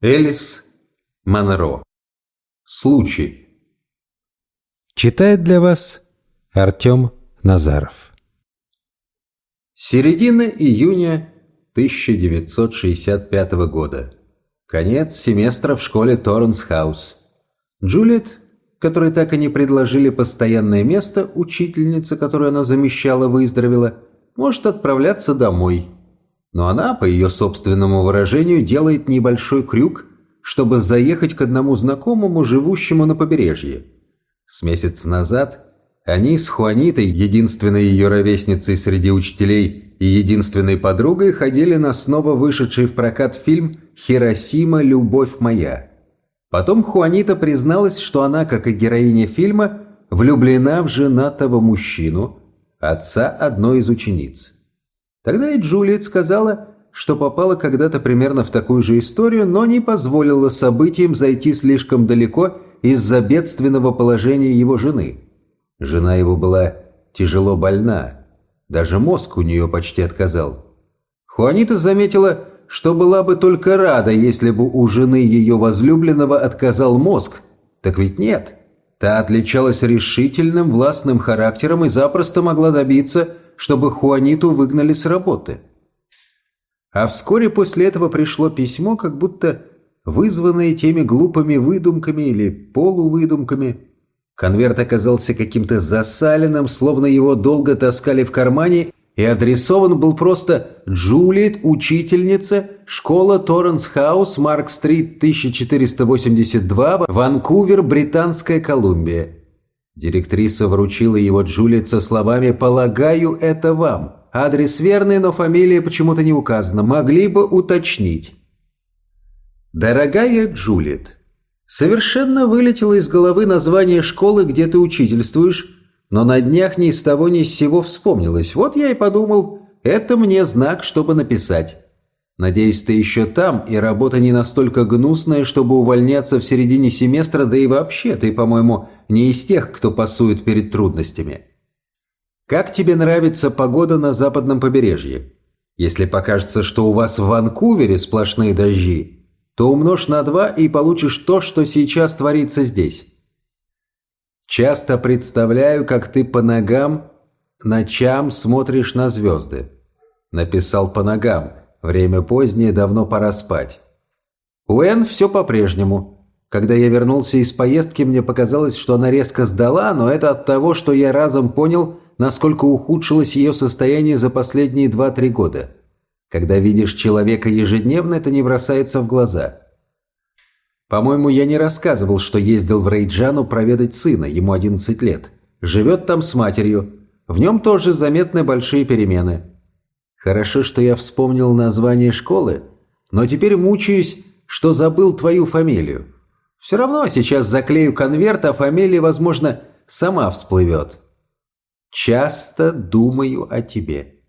Элис Монро. Случай. Читает для вас Артем Назаров. Середина июня 1965 года. Конец семестра в школе Торренс Хаус. Джулиет, которой так и не предложили постоянное место, учительница, которую она замещала, выздоровела, может отправляться домой – но она, по ее собственному выражению, делает небольшой крюк, чтобы заехать к одному знакомому, живущему на побережье. С месяца назад они с Хуанитой, единственной ее ровесницей среди учителей и единственной подругой, ходили на снова вышедший в прокат фильм «Хиросима. Любовь моя». Потом Хуанита призналась, что она, как и героиня фильма, влюблена в женатого мужчину, отца одной из учениц. Тогда и Джулиет сказала, что попала когда-то примерно в такую же историю, но не позволила событиям зайти слишком далеко из-за бедственного положения его жены. Жена его была тяжело больна, даже мозг у нее почти отказал. Хуанита заметила, что была бы только рада, если бы у жены ее возлюбленного отказал мозг. Так ведь нет. Та отличалась решительным властным характером и запросто могла добиться, чтобы Хуаниту выгнали с работы. А вскоре после этого пришло письмо, как будто вызванное теми глупыми выдумками или полувыдумками. Конверт оказался каким-то засаленным, словно его долго таскали в кармане, и адресован был просто «Джулиет, учительница, школа Торренс Хаус, Марк-стрит, 1482, Ванкувер, Британская Колумбия». Директриса вручила его Джулиет со словами «Полагаю, это вам». Адрес верный, но фамилия почему-то не указана. Могли бы уточнить. «Дорогая Джулиет, совершенно вылетело из головы название школы, где ты учительствуешь, но на днях ни с того ни с сего вспомнилось. Вот я и подумал, это мне знак, чтобы написать. Надеюсь, ты еще там, и работа не настолько гнусная, чтобы увольняться в середине семестра, да и вообще, ты, по-моему, не из тех, кто пасует перед трудностями. Как тебе нравится погода на западном побережье? Если покажется, что у вас в Ванкувере сплошные дожди, то умножь на два и получишь то, что сейчас творится здесь. Часто представляю, как ты по ногам ночам смотришь на звезды. Написал по ногам – Время позднее, давно пора спать. У Энн все по-прежнему. Когда я вернулся из поездки, мне показалось, что она резко сдала, но это от того, что я разом понял, насколько ухудшилось ее состояние за последние 2-3 года. Когда видишь человека ежедневно, это не бросается в глаза. По-моему, я не рассказывал, что ездил в Рейджану проведать сына, ему 11 лет. Живет там с матерью. В нем тоже заметны большие перемены. Хорошо, что я вспомнил название школы, но теперь мучаюсь, что забыл твою фамилию. Все равно сейчас заклею конверт, а фамилия, возможно, сама всплывет. Часто думаю о тебе.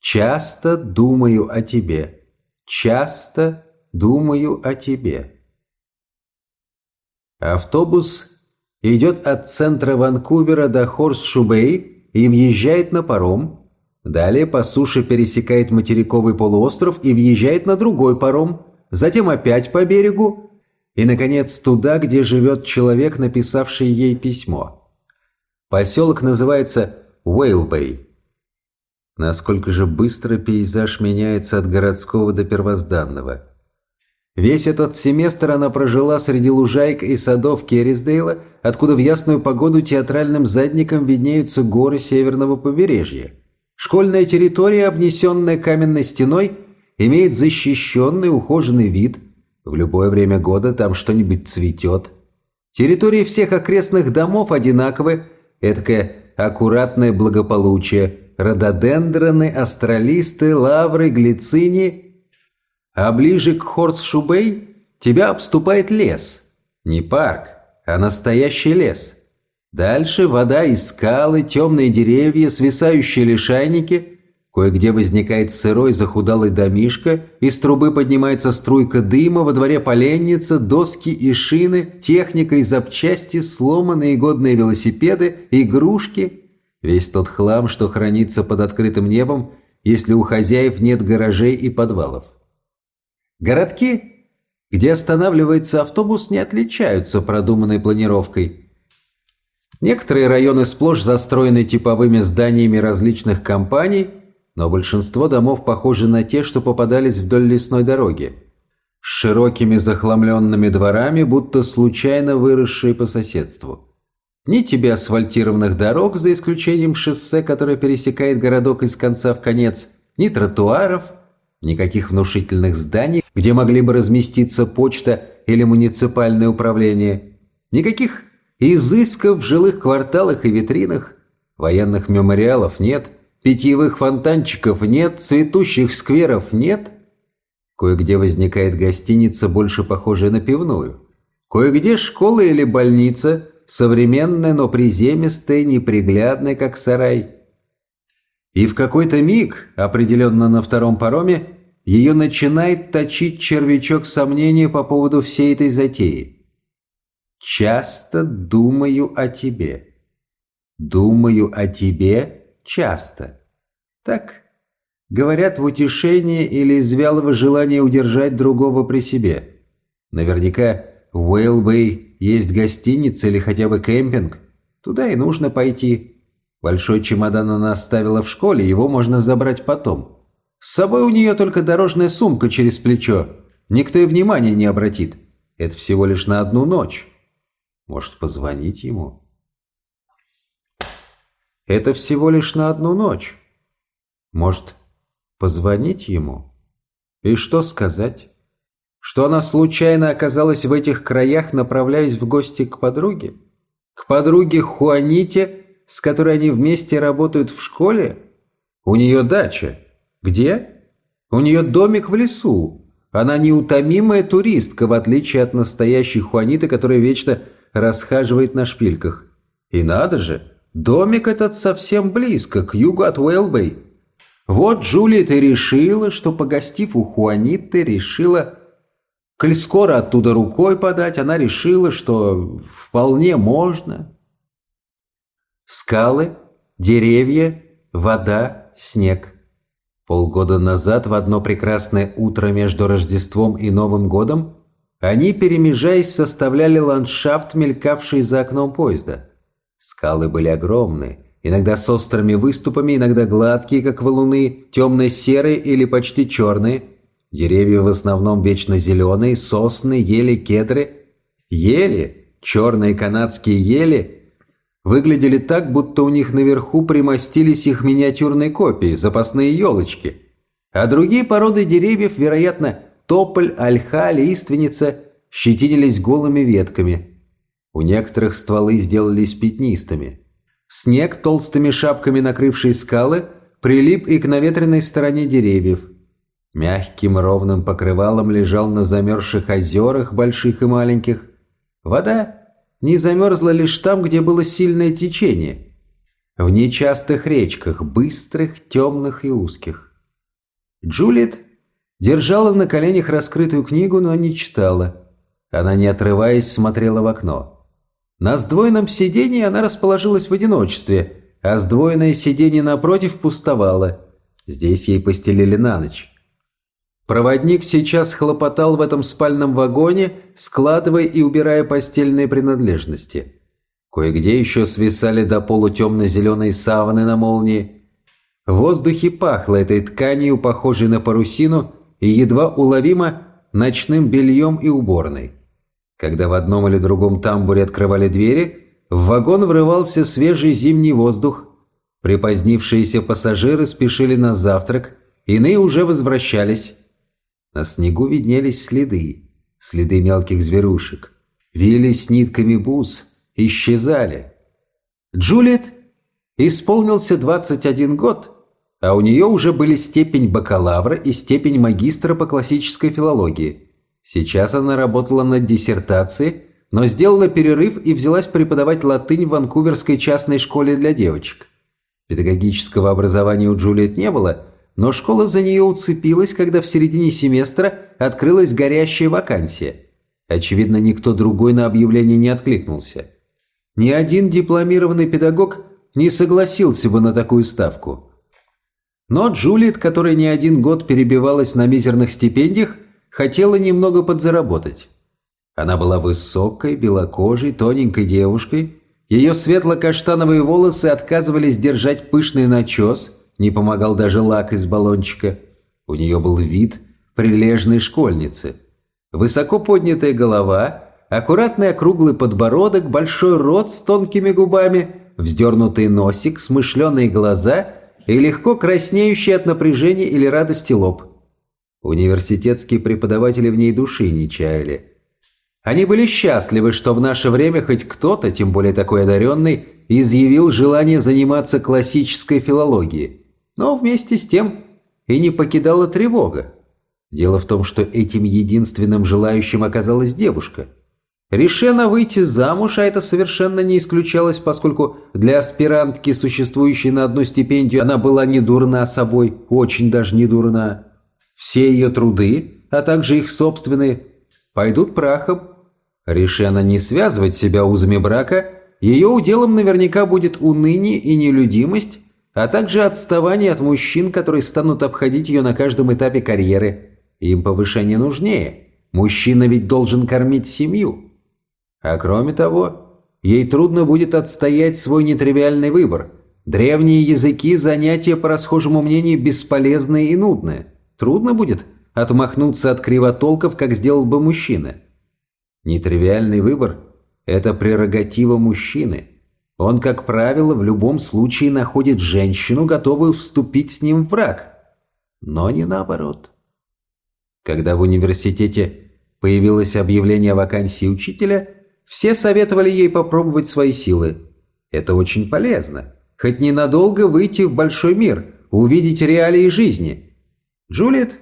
Часто думаю о тебе. Часто думаю о тебе. Автобус идет от центра Ванкувера до Хорс-Шубей и въезжает на паром, Далее по суше пересекает материковый полуостров и въезжает на другой паром, затем опять по берегу и, наконец, туда, где живет человек, написавший ей письмо. Поселок называется Уэйлбей. Насколько же быстро пейзаж меняется от городского до первозданного. Весь этот семестр она прожила среди лужаек и садов Керрисдейла, откуда в ясную погоду театральным задником виднеются горы северного побережья. Школьная территория, обнесенная каменной стеной, имеет защищенный ухоженный вид. В любое время года там что-нибудь цветет. Территории всех окрестных домов одинаковы, эдакое аккуратное благополучие, рододендроны, астролисты, лавры, глицини. А ближе к Хорс-Шубей тебя обступает лес. Не парк, а настоящий лес. Дальше вода и скалы, темные деревья, свисающие лишайники. Кое-где возникает сырой захудалый домишко, из трубы поднимается струйка дыма, во дворе поленница, доски и шины, техника и запчасти, сломанные годные велосипеды, игрушки. Весь тот хлам, что хранится под открытым небом, если у хозяев нет гаражей и подвалов. Городки где останавливается автобус, не отличаются продуманной планировкой. Некоторые районы сплошь застроены типовыми зданиями различных компаний, но большинство домов похожи на те, что попадались вдоль лесной дороги. С широкими захламленными дворами, будто случайно выросшие по соседству. Ни тебе асфальтированных дорог, за исключением шоссе, которое пересекает городок из конца в конец, ни тротуаров, никаких внушительных зданий, где могли бы разместиться почта или муниципальное управление, никаких изысков в жилых кварталах и витринах, военных мемориалов нет, питьевых фонтанчиков нет, цветущих скверов нет. Кое-где возникает гостиница, больше похожая на пивную. Кое-где школа или больница – современная, но приземистая, неприглядная, как сарай. И в какой-то миг, определенно на втором пароме, ее начинает точить червячок сомнения по поводу всей этой затеи. «Часто думаю о тебе. Думаю о тебе часто». Так говорят в утешении или из вялого желания удержать другого при себе. Наверняка в Уэйлбэй есть гостиница или хотя бы кемпинг. Туда и нужно пойти. Большой чемодан она оставила в школе, его можно забрать потом. С собой у нее только дорожная сумка через плечо. Никто и внимания не обратит. Это всего лишь на одну ночь. Может, позвонить ему? Это всего лишь на одну ночь. Может, позвонить ему? И что сказать? что она случайно оказалась в этих краях, направляясь в гости к подруге? К подруге Хуаните, с которой они вместе работают в школе? У нее дача. Где? У нее домик в лесу. Она неутомимая туристка, в отличие от настоящей Хуаниты, которая вечно расхаживает на шпильках. И надо же, домик этот совсем близко, к югу от Уэлбэй. Вот Джулиет и решила, что, погостив у Хуаниты, решила Коль скоро оттуда рукой подать, она решила, что вполне можно. Скалы, деревья, вода, снег. Полгода назад, в одно прекрасное утро между Рождеством и Новым годом, они, перемежаясь, составляли ландшафт, мелькавший за окном поезда. Скалы были огромные, иногда с острыми выступами, иногда гладкие, как валуны, темно-серые или почти черные – Деревья в основном вечно зеленые, сосны, ели, кедры. Ели, черные канадские ели, выглядели так, будто у них наверху примостились их миниатюрные копии, запасные елочки. А другие породы деревьев, вероятно, тополь, ольха, лиственница, щетинились голыми ветками. У некоторых стволы сделались пятнистыми. Снег, толстыми шапками накрывший скалы, прилип и к наветренной стороне деревьев – Мягким ровным покрывалом лежал на замерзших озерах, больших и маленьких. Вода не замерзла лишь там, где было сильное течение. В нечастых речках, быстрых, темных и узких. Джулиет держала на коленях раскрытую книгу, но не читала. Она, не отрываясь, смотрела в окно. На сдвоенном сиденье она расположилась в одиночестве, а сдвоенное сиденье напротив пустовало. Здесь ей постелили на ночь. Проводник сейчас хлопотал в этом спальном вагоне, складывая и убирая постельные принадлежности. Кое-где еще свисали до полу темно-зеленые саваны на молнии. В воздухе пахло этой тканью, похожей на парусину, и едва уловимо ночным бельем и уборной. Когда в одном или другом тамбуре открывали двери, в вагон врывался свежий зимний воздух. Припозднившиеся пассажиры спешили на завтрак, иные уже возвращались. На снегу виднелись следы, следы мелких зверушек. Вились нитками бус, исчезали. Джулиет исполнился 21 год, а у нее уже были степень бакалавра и степень магистра по классической филологии. Сейчас она работала над диссертацией, но сделала перерыв и взялась преподавать латынь в Ванкуверской частной школе для девочек. Педагогического образования у Джулиет не было – но школа за нее уцепилась, когда в середине семестра открылась горящая вакансия. Очевидно, никто другой на объявление не откликнулся. Ни один дипломированный педагог не согласился бы на такую ставку. Но Джулиет, которая не один год перебивалась на мизерных стипендиях, хотела немного подзаработать. Она была высокой, белокожей, тоненькой девушкой. Ее светло-каштановые волосы отказывались держать пышный начес, не помогал даже лак из баллончика. У нее был вид прилежной школьницы. Высоко поднятая голова, аккуратный округлый подбородок, большой рот с тонкими губами, вздернутый носик, смышленые глаза и легко краснеющий от напряжения или радости лоб. Университетские преподаватели в ней души не чаяли. Они были счастливы, что в наше время хоть кто-то, тем более такой одаренный, изъявил желание заниматься классической филологией. Но вместе с тем и не покидала тревога. Дело в том, что этим единственным желающим оказалась девушка. Решена выйти замуж, а это совершенно не исключалось, поскольку для аспирантки, существующей на одну стипендию, она была не дурна собой, очень даже не дурна. Все ее труды, а также их собственные, пойдут прахом, Решена не связывать себя узами брака, ее уделом наверняка будет уныние и нелюдимость, а также отставание от мужчин, которые станут обходить ее на каждом этапе карьеры. Им повышение нужнее. Мужчина ведь должен кормить семью. А кроме того, ей трудно будет отстоять свой нетривиальный выбор. Древние языки – занятия, по расхожему мнению, бесполезные и нудные. Трудно будет отмахнуться от кривотолков, как сделал бы мужчина – Нетривиальный выбор – это прерогатива мужчины. Он, как правило, в любом случае находит женщину, готовую вступить с ним в брак. Но не наоборот. Когда в университете появилось объявление о вакансии учителя, все советовали ей попробовать свои силы. Это очень полезно. Хоть ненадолго выйти в большой мир, увидеть реалии жизни. Джулиет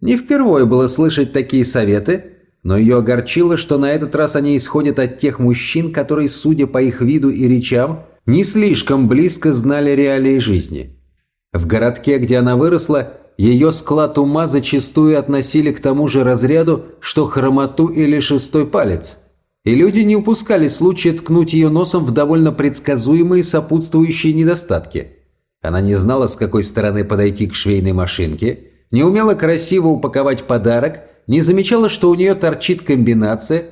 не впервые было слышать такие советы – но ее огорчило, что на этот раз они исходят от тех мужчин, которые, судя по их виду и речам, не слишком близко знали реалии жизни. В городке, где она выросла, ее склад ума зачастую относили к тому же разряду, что хромоту или шестой палец. И люди не упускали случая ткнуть ее носом в довольно предсказуемые сопутствующие недостатки. Она не знала, с какой стороны подойти к швейной машинке, не умела красиво упаковать подарок – не замечала, что у нее торчит комбинация?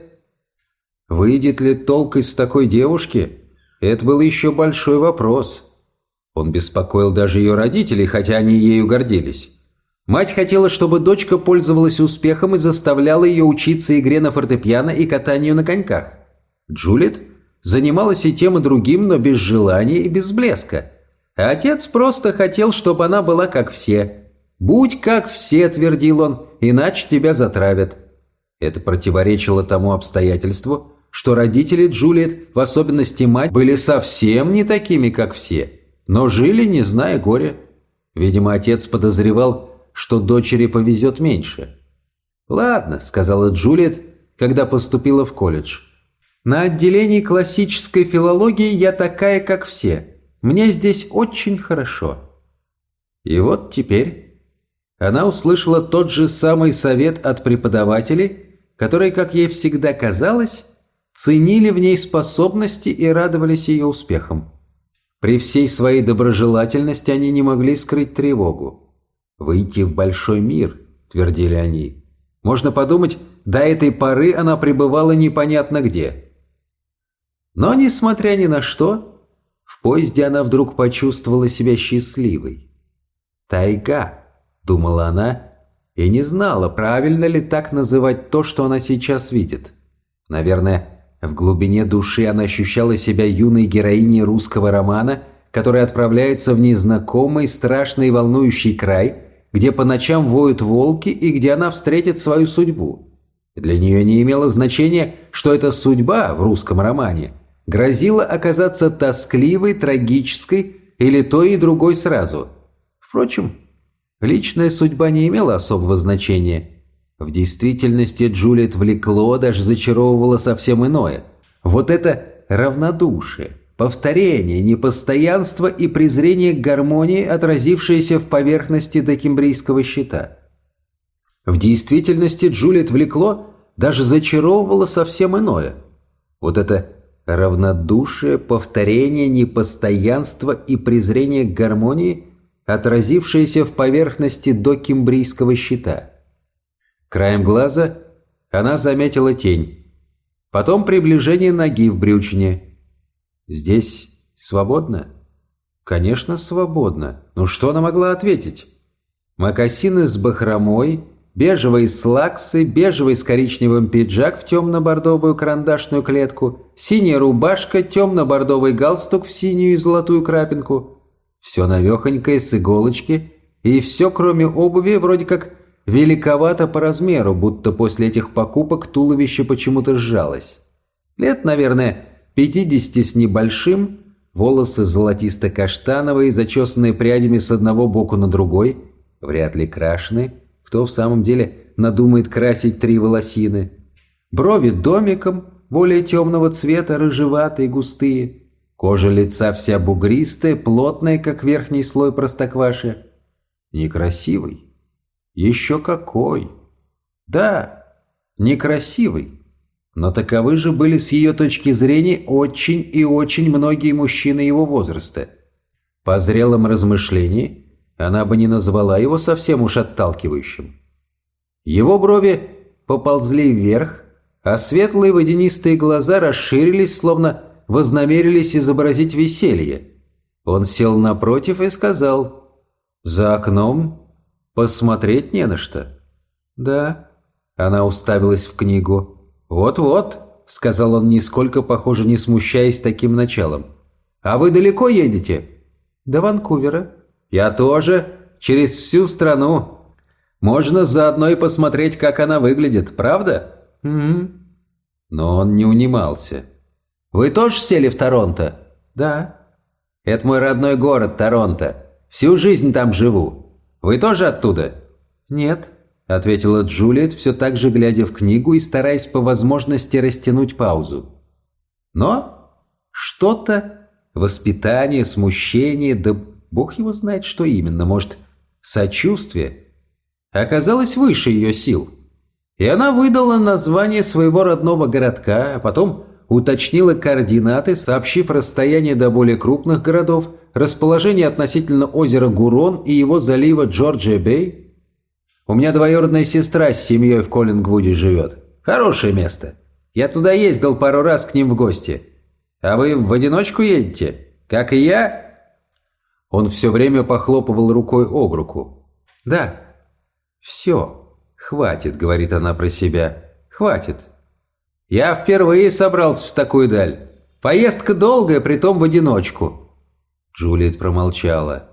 Выйдет ли толк из такой девушки? Это был еще большой вопрос. Он беспокоил даже ее родителей, хотя они ею гордились. Мать хотела, чтобы дочка пользовалась успехом и заставляла ее учиться игре на фортепиано и катанию на коньках. Джулит занималась и тем, и другим, но без желания и без блеска. А отец просто хотел, чтобы она была как все – «Будь как все», — твердил он, — «иначе тебя затравят». Это противоречило тому обстоятельству, что родители Джулиет, в особенности мать, были совсем не такими, как все, но жили, не зная горя. Видимо, отец подозревал, что дочери повезет меньше. «Ладно», — сказала Джулиет, когда поступила в колледж. «На отделении классической филологии я такая, как все. Мне здесь очень хорошо». И вот теперь она услышала тот же самый совет от преподавателей, которые, как ей всегда казалось, ценили в ней способности и радовались ее успехам. При всей своей доброжелательности они не могли скрыть тревогу. «Выйти в большой мир», — твердили они. Можно подумать, до этой поры она пребывала непонятно где. Но, несмотря ни на что, в поезде она вдруг почувствовала себя счастливой. Тайга – думала она, и не знала, правильно ли так называть то, что она сейчас видит. Наверное, в глубине души она ощущала себя юной героиней русского романа, которая отправляется в незнакомый, страшный и волнующий край, где по ночам воют волки и где она встретит свою судьбу. Для нее не имело значения, что эта судьба в русском романе грозила оказаться тоскливой, трагической или той и другой сразу. Впрочем, Личная судьба не имела особого значения. В действительности Джулиет влекло, даже зачаровывало совсем иное. Вот это равнодушие, повторение, непостоянство и презрение к гармонии, отразившееся в поверхности докембрийского щита. В действительности Джулиет влекло, даже зачаровывало совсем иное. Вот это равнодушие, повторение, непостоянство и презрение к гармонии – отразившееся в поверхности докембрийского щита. Краем глаза она заметила тень. Потом приближение ноги в брючине. Здесь свободно? Конечно, свободно. Но что она могла ответить? Макасины с бахромой, бежевые слаксы, бежевый с коричневым пиджак в темно-бордовую карандашную клетку, синяя рубашка, темно-бордовый галстук в синюю и золотую крапинку. Все навехонькое с иголочки, и все, кроме обуви, вроде как великовато по размеру, будто после этих покупок туловище почему-то сжалось. Лет, наверное, 50 с небольшим, волосы золотисто-каштановые, зачесанные прядями с одного боку на другой, вряд ли крашены, кто в самом деле надумает красить три волосины. Брови домиком, более темного цвета, рыжеватые, густые. Кожа лица вся бугристая, плотная, как верхний слой простокваши. Некрасивый. Еще какой. Да, некрасивый. Но таковы же были с ее точки зрения очень и очень многие мужчины его возраста. По зрелом размышлении она бы не назвала его совсем уж отталкивающим. Его брови поползли вверх, а светлые водянистые глаза расширились, словно вознамерились изобразить веселье. Он сел напротив и сказал, «За окном посмотреть не на что». «Да». Она уставилась в книгу. «Вот-вот», — сказал он, нисколько, похоже, не смущаясь таким началом. «А вы далеко едете?» «До Ванкувера». «Я тоже. Через всю страну. Можно заодно и посмотреть, как она выглядит, правда?» «Угу». Но он не унимался. «Вы тоже сели в Торонто?» «Да». «Это мой родной город, Торонто. Всю жизнь там живу. Вы тоже оттуда?» «Нет», — ответила Джулиет, все так же глядя в книгу и стараясь по возможности растянуть паузу. Но что-то, воспитание, смущение, да Бог его знает, что именно, может, сочувствие, оказалось выше ее сил. И она выдала название своего родного городка, а потом уточнила координаты, сообщив расстояние до более крупных городов, расположение относительно озера Гурон и его залива Джорджия-Бэй. У меня двоюродная сестра с семьей в Коллингвуде живет. Хорошее место. Я туда ездил пару раз к ним в гости. А вы в одиночку едете? Как и я?» Он все время похлопывал рукой об руку. «Да, все, хватит», — говорит она про себя, — «хватит». «Я впервые собрался в такую даль. Поездка долгая, притом в одиночку». Джулиет промолчала.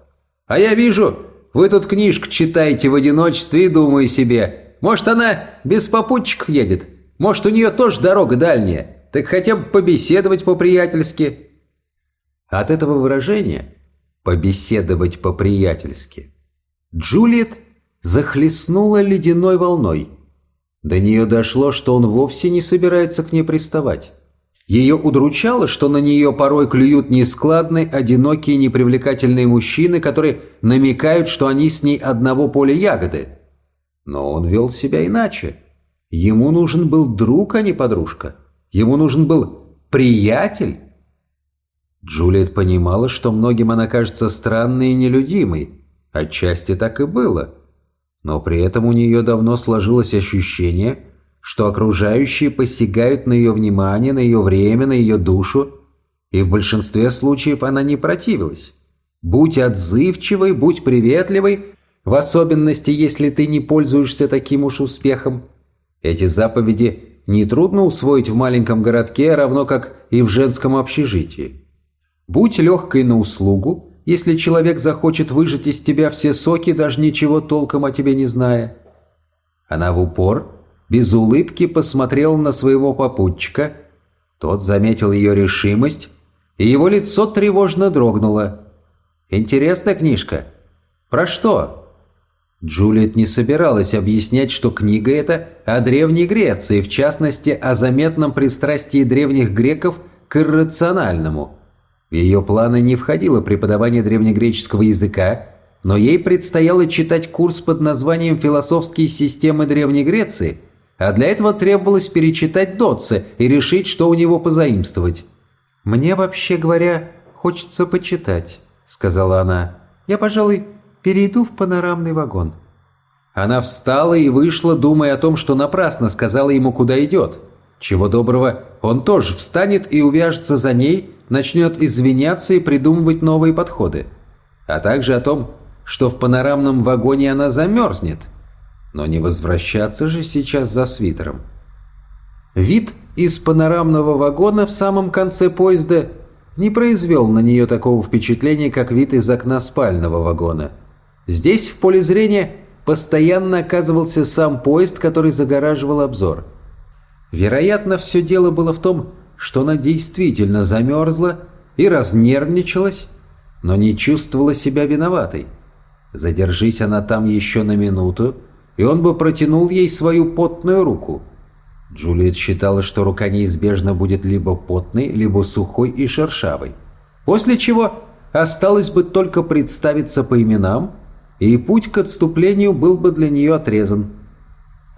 «А я вижу, вы тут книжку читаете в одиночестве и думаю себе, может, она без попутчиков едет? Может, у нее тоже дорога дальняя? Так хотя бы побеседовать по-приятельски». От этого выражения побеседовать по-приятельски. Джулиет захлестнула ледяной волной. До нее дошло, что он вовсе не собирается к ней приставать. Ее удручало, что на нее порой клюют нескладные, одинокие, непривлекательные мужчины, которые намекают, что они с ней одного поля ягоды. Но он вел себя иначе. Ему нужен был друг, а не подружка. Ему нужен был приятель, Джулиет понимала, что многим она кажется странной и нелюдимой. Отчасти так и было. Но при этом у нее давно сложилось ощущение, что окружающие посягают на ее внимание, на ее время, на ее душу, и в большинстве случаев она не противилась. Будь отзывчивой, будь приветливой, в особенности, если ты не пользуешься таким уж успехом. Эти заповеди нетрудно усвоить в маленьком городке, равно как и в женском общежитии. Будь легкой на услугу, если человек захочет выжать из тебя все соки, даже ничего толком о тебе не зная. Она в упор, без улыбки посмотрела на своего попутчика. Тот заметил ее решимость, и его лицо тревожно дрогнуло. «Интересная книжка. Про что?» Джулиет не собиралась объяснять, что книга эта о Древней Греции, в частности, о заметном пристрастии древних греков к иррациональному – в ее планы не входило преподавание древнегреческого языка, но ей предстояло читать курс под названием «Философские системы Древней Греции», а для этого требовалось перечитать Дотце и решить, что у него позаимствовать. «Мне, вообще говоря, хочется почитать», — сказала она. «Я, пожалуй, перейду в панорамный вагон». Она встала и вышла, думая о том, что напрасно сказала ему, куда идет. Чего доброго, он тоже встанет и увяжется за ней, начнет извиняться и придумывать новые подходы. А также о том, что в панорамном вагоне она замерзнет. Но не возвращаться же сейчас за свитером. Вид из панорамного вагона в самом конце поезда не произвел на нее такого впечатления, как вид из окна спального вагона. Здесь, в поле зрения, постоянно оказывался сам поезд, который загораживал обзор. Вероятно, все дело было в том, что она действительно замерзла и разнервничалась, но не чувствовала себя виноватой. Задержись она там еще на минуту, и он бы протянул ей свою потную руку. Джулиет считала, что рука неизбежно будет либо потной, либо сухой и шершавой. После чего осталось бы только представиться по именам, и путь к отступлению был бы для нее отрезан.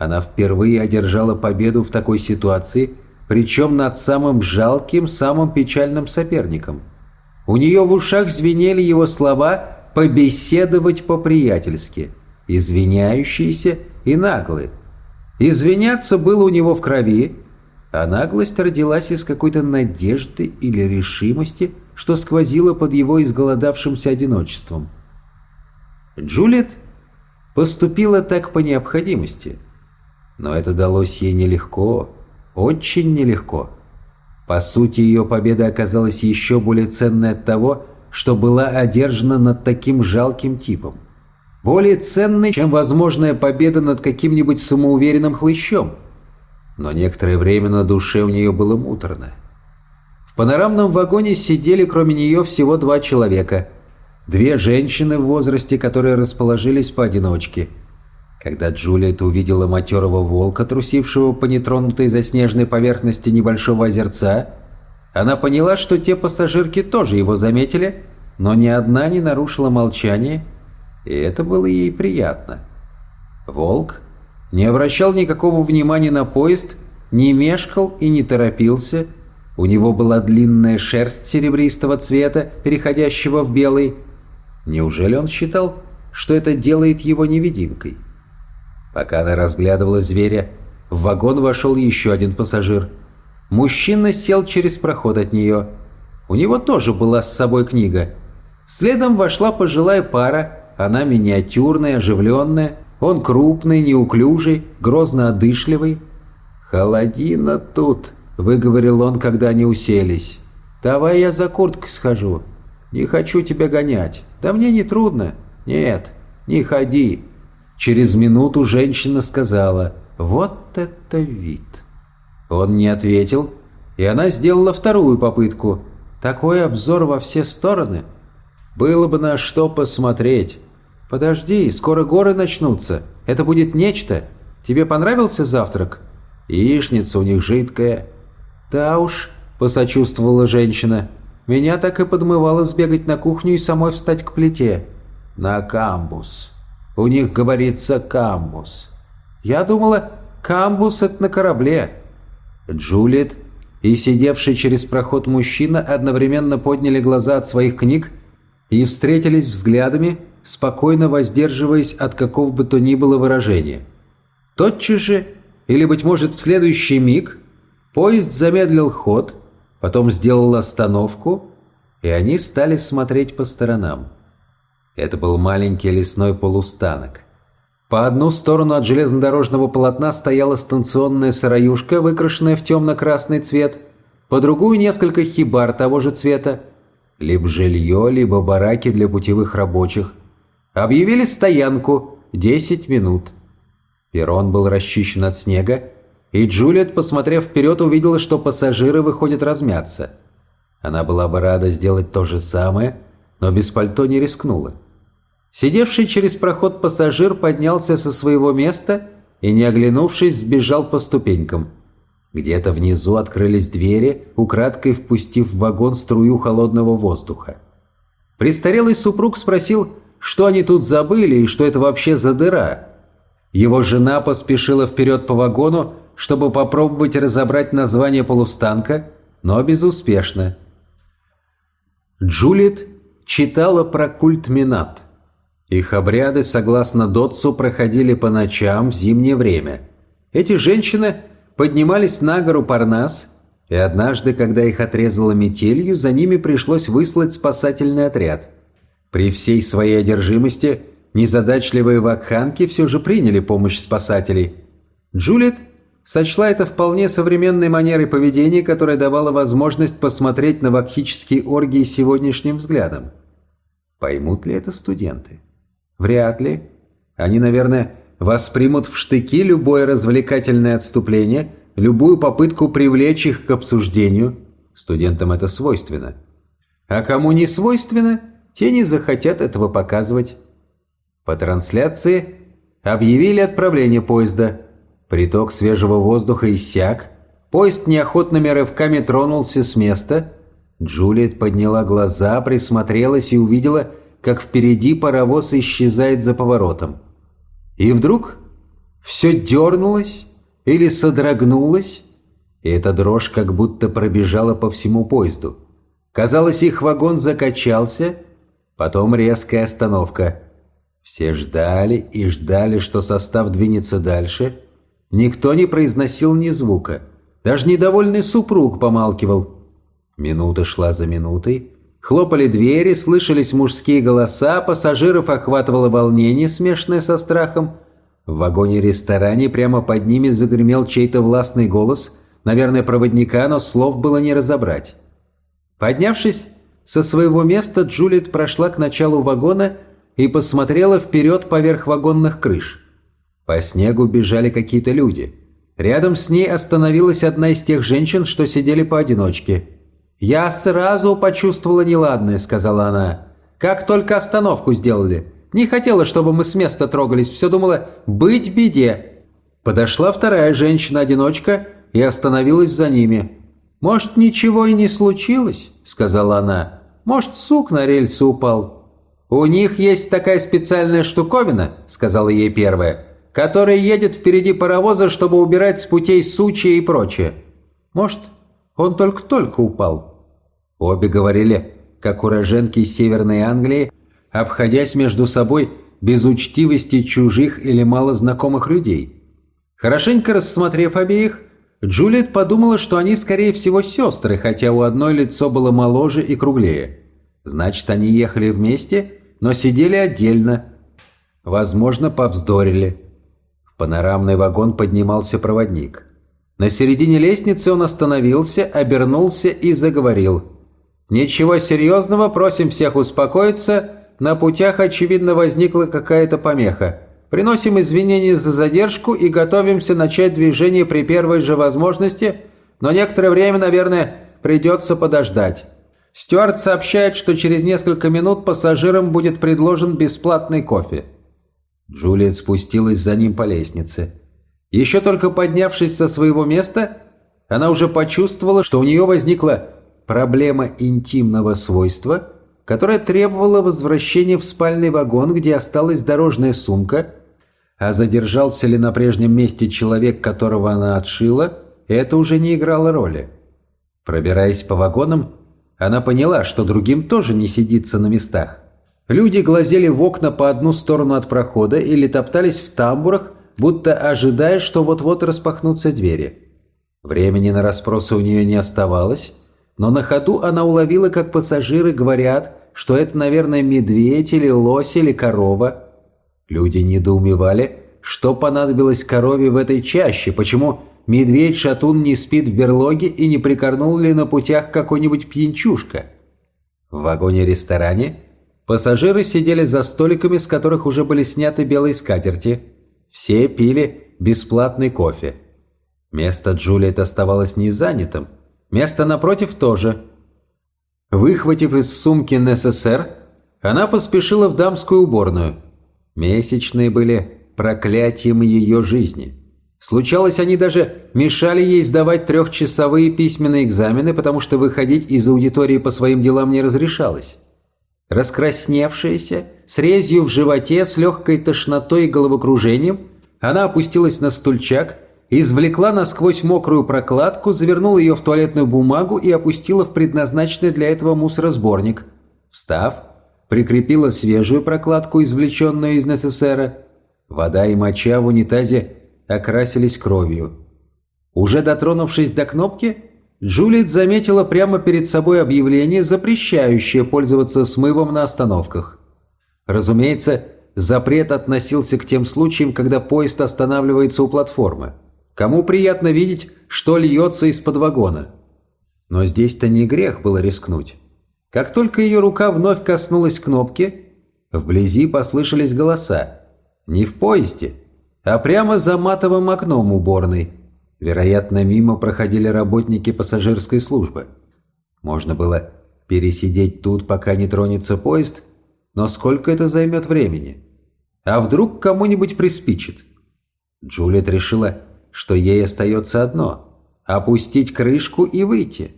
Она впервые одержала победу в такой ситуации, причем над самым жалким, самым печальным соперником. У нее в ушах звенели его слова «побеседовать по-приятельски», извиняющиеся и наглые. Извиняться было у него в крови, а наглость родилась из какой-то надежды или решимости, что сквозило под его изголодавшимся одиночеством. Джулиет поступила так по необходимости, но это далось ей нелегко, очень нелегко. По сути, ее победа оказалась еще более ценной от того, что была одержана над таким жалким типом. Более ценной, чем возможная победа над каким-нибудь самоуверенным хлыщом. Но некоторое время на душе у нее было муторно. В панорамном вагоне сидели кроме нее всего два человека – Две женщины в возрасте, которые расположились поодиночке. Когда Джулиет увидела матерого волка, трусившего по нетронутой заснеженной поверхности небольшого озерца, она поняла, что те пассажирки тоже его заметили, но ни одна не нарушила молчание, и это было ей приятно. Волк не обращал никакого внимания на поезд, не мешкал и не торопился. У него была длинная шерсть серебристого цвета, переходящего в белый, Неужели он считал, что это делает его невидимкой? Пока она разглядывала зверя, в вагон вошел еще один пассажир. Мужчина сел через проход от нее. У него тоже была с собой книга. Следом вошла пожилая пара, она миниатюрная, оживленная, он крупный, неуклюжий, грозно одышливый. «Холодина тут», — выговорил он, когда они уселись. «Давай я за курткой схожу. Не хочу тебя гонять. Да мне не трудно. Нет, не ходи. Через минуту женщина сказала «Вот это вид». Он не ответил, и она сделала вторую попытку. Такой обзор во все стороны. Было бы на что посмотреть. Подожди, скоро горы начнутся. Это будет нечто. Тебе понравился завтрак? Яичница у них жидкая. Да уж, посочувствовала женщина. Меня так и подмывало сбегать на кухню и самой встать к плите. На камбус. У них говорится камбус. Я думала, камбус — это на корабле. Джулиет и сидевший через проход мужчина одновременно подняли глаза от своих книг и встретились взглядами, спокойно воздерживаясь от какого бы то ни было выражения. Тотчас же, или, быть может, в следующий миг, поезд замедлил ход — потом сделал остановку, и они стали смотреть по сторонам. Это был маленький лесной полустанок. По одну сторону от железнодорожного полотна стояла станционная сыроюшка, выкрашенная в темно-красный цвет, по другую несколько хибар того же цвета, либо жилье, либо бараки для путевых рабочих. Объявили стоянку 10 минут. Перрон был расчищен от снега, и Джулиет, посмотрев вперед, увидела, что пассажиры выходят размяться. Она была бы рада сделать то же самое, но без пальто не рискнула. Сидевший через проход пассажир поднялся со своего места и, не оглянувшись, сбежал по ступенькам. Где-то внизу открылись двери, украдкой впустив в вагон струю холодного воздуха. Престарелый супруг спросил, что они тут забыли и что это вообще за дыра. Его жена поспешила вперед по вагону, чтобы попробовать разобрать название полустанка, но безуспешно. Джулиет читала про культ Минат. Их обряды, согласно Дотсу, проходили по ночам в зимнее время. Эти женщины поднимались на гору Парнас, и однажды, когда их отрезало метелью, за ними пришлось выслать спасательный отряд. При всей своей одержимости незадачливые вакханки все же приняли помощь спасателей. Джулиет сочла это вполне современной манерой поведения, которая давала возможность посмотреть на вакхические оргии сегодняшним взглядом. Поймут ли это студенты? Вряд ли. Они, наверное, воспримут в штыки любое развлекательное отступление, любую попытку привлечь их к обсуждению. Студентам это свойственно. А кому не свойственно, те не захотят этого показывать. По трансляции объявили отправление поезда – Приток свежего воздуха иссяк, поезд неохотными рывками тронулся с места. Джулиет подняла глаза, присмотрелась и увидела, как впереди паровоз исчезает за поворотом. И вдруг все дернулось или содрогнулось, и эта дрожь как будто пробежала по всему поезду. Казалось, их вагон закачался, потом резкая остановка. Все ждали и ждали, что состав двинется дальше — Никто не произносил ни звука. Даже недовольный супруг помалкивал. Минута шла за минутой. Хлопали двери, слышались мужские голоса, пассажиров охватывало волнение, смешанное со страхом. В вагоне-ресторане прямо под ними загремел чей-то властный голос, наверное, проводника, но слов было не разобрать. Поднявшись со своего места, Джулиет прошла к началу вагона и посмотрела вперед поверх вагонных крыш. По снегу бежали какие-то люди. Рядом с ней остановилась одна из тех женщин, что сидели поодиночке. «Я сразу почувствовала неладное», — сказала она. «Как только остановку сделали. Не хотела, чтобы мы с места трогались, все думала «быть беде». Подошла вторая женщина-одиночка и остановилась за ними. «Может, ничего и не случилось?» — сказала она. «Может, сук на рельсы упал?» «У них есть такая специальная штуковина», — сказала ей первая который едет впереди паровоза, чтобы убирать с путей сучья и прочее. Может, он только-только упал?» Обе говорили, как уроженки Северной Англии, обходясь между собой без учтивости чужих или малознакомых людей. Хорошенько рассмотрев обеих, Джулиет подумала, что они, скорее всего, сестры, хотя у одной лицо было моложе и круглее. Значит, они ехали вместе, но сидели отдельно. Возможно, повздорили панорамный вагон поднимался проводник. На середине лестницы он остановился, обернулся и заговорил. «Ничего серьезного, просим всех успокоиться. На путях, очевидно, возникла какая-то помеха. Приносим извинения за задержку и готовимся начать движение при первой же возможности, но некоторое время, наверное, придется подождать». Стюарт сообщает, что через несколько минут пассажирам будет предложен бесплатный кофе. Джулиет спустилась за ним по лестнице. Еще только поднявшись со своего места, она уже почувствовала, что у нее возникла проблема интимного свойства, которая требовала возвращения в спальный вагон, где осталась дорожная сумка, а задержался ли на прежнем месте человек, которого она отшила, это уже не играло роли. Пробираясь по вагонам, она поняла, что другим тоже не сидится на местах. Люди глазели в окна по одну сторону от прохода или топтались в тамбурах, будто ожидая, что вот-вот распахнутся двери. Времени на расспросы у нее не оставалось, но на ходу она уловила, как пассажиры говорят, что это, наверное, медведь или лось или корова. Люди недоумевали, что понадобилось корове в этой чаще, почему медведь-шатун не спит в берлоге и не прикорнул ли на путях какой-нибудь пьянчушка. В вагоне-ресторане Пассажиры сидели за столиками, с которых уже были сняты белые скатерти. Все пили бесплатный кофе. Место Джулиет оставалось незанятым. Место напротив тоже. Выхватив из сумки НССР, она поспешила в дамскую уборную. Месячные были проклятием ее жизни. Случалось, они даже мешали ей сдавать трехчасовые письменные экзамены, потому что выходить из аудитории по своим делам не разрешалось. Раскрасневшаяся, с резью в животе, с легкой тошнотой и головокружением, она опустилась на стульчак, извлекла насквозь мокрую прокладку, завернула ее в туалетную бумагу и опустила в предназначенный для этого мусоросборник. Встав, прикрепила свежую прокладку, извлеченную из НССР. Вода и моча в унитазе окрасились кровью. Уже дотронувшись до кнопки, Джулиет заметила прямо перед собой объявление, запрещающее пользоваться смывом на остановках. Разумеется, запрет относился к тем случаям, когда поезд останавливается у платформы. Кому приятно видеть, что льется из-под вагона? Но здесь-то не грех было рискнуть. Как только ее рука вновь коснулась кнопки, вблизи послышались голоса. Не в поезде, а прямо за матовым окном уборной. Вероятно, мимо проходили работники пассажирской службы. Можно было пересидеть тут, пока не тронется поезд, но сколько это займет времени? А вдруг кому-нибудь приспичит? Джулиет решила, что ей остается одно – опустить крышку и выйти.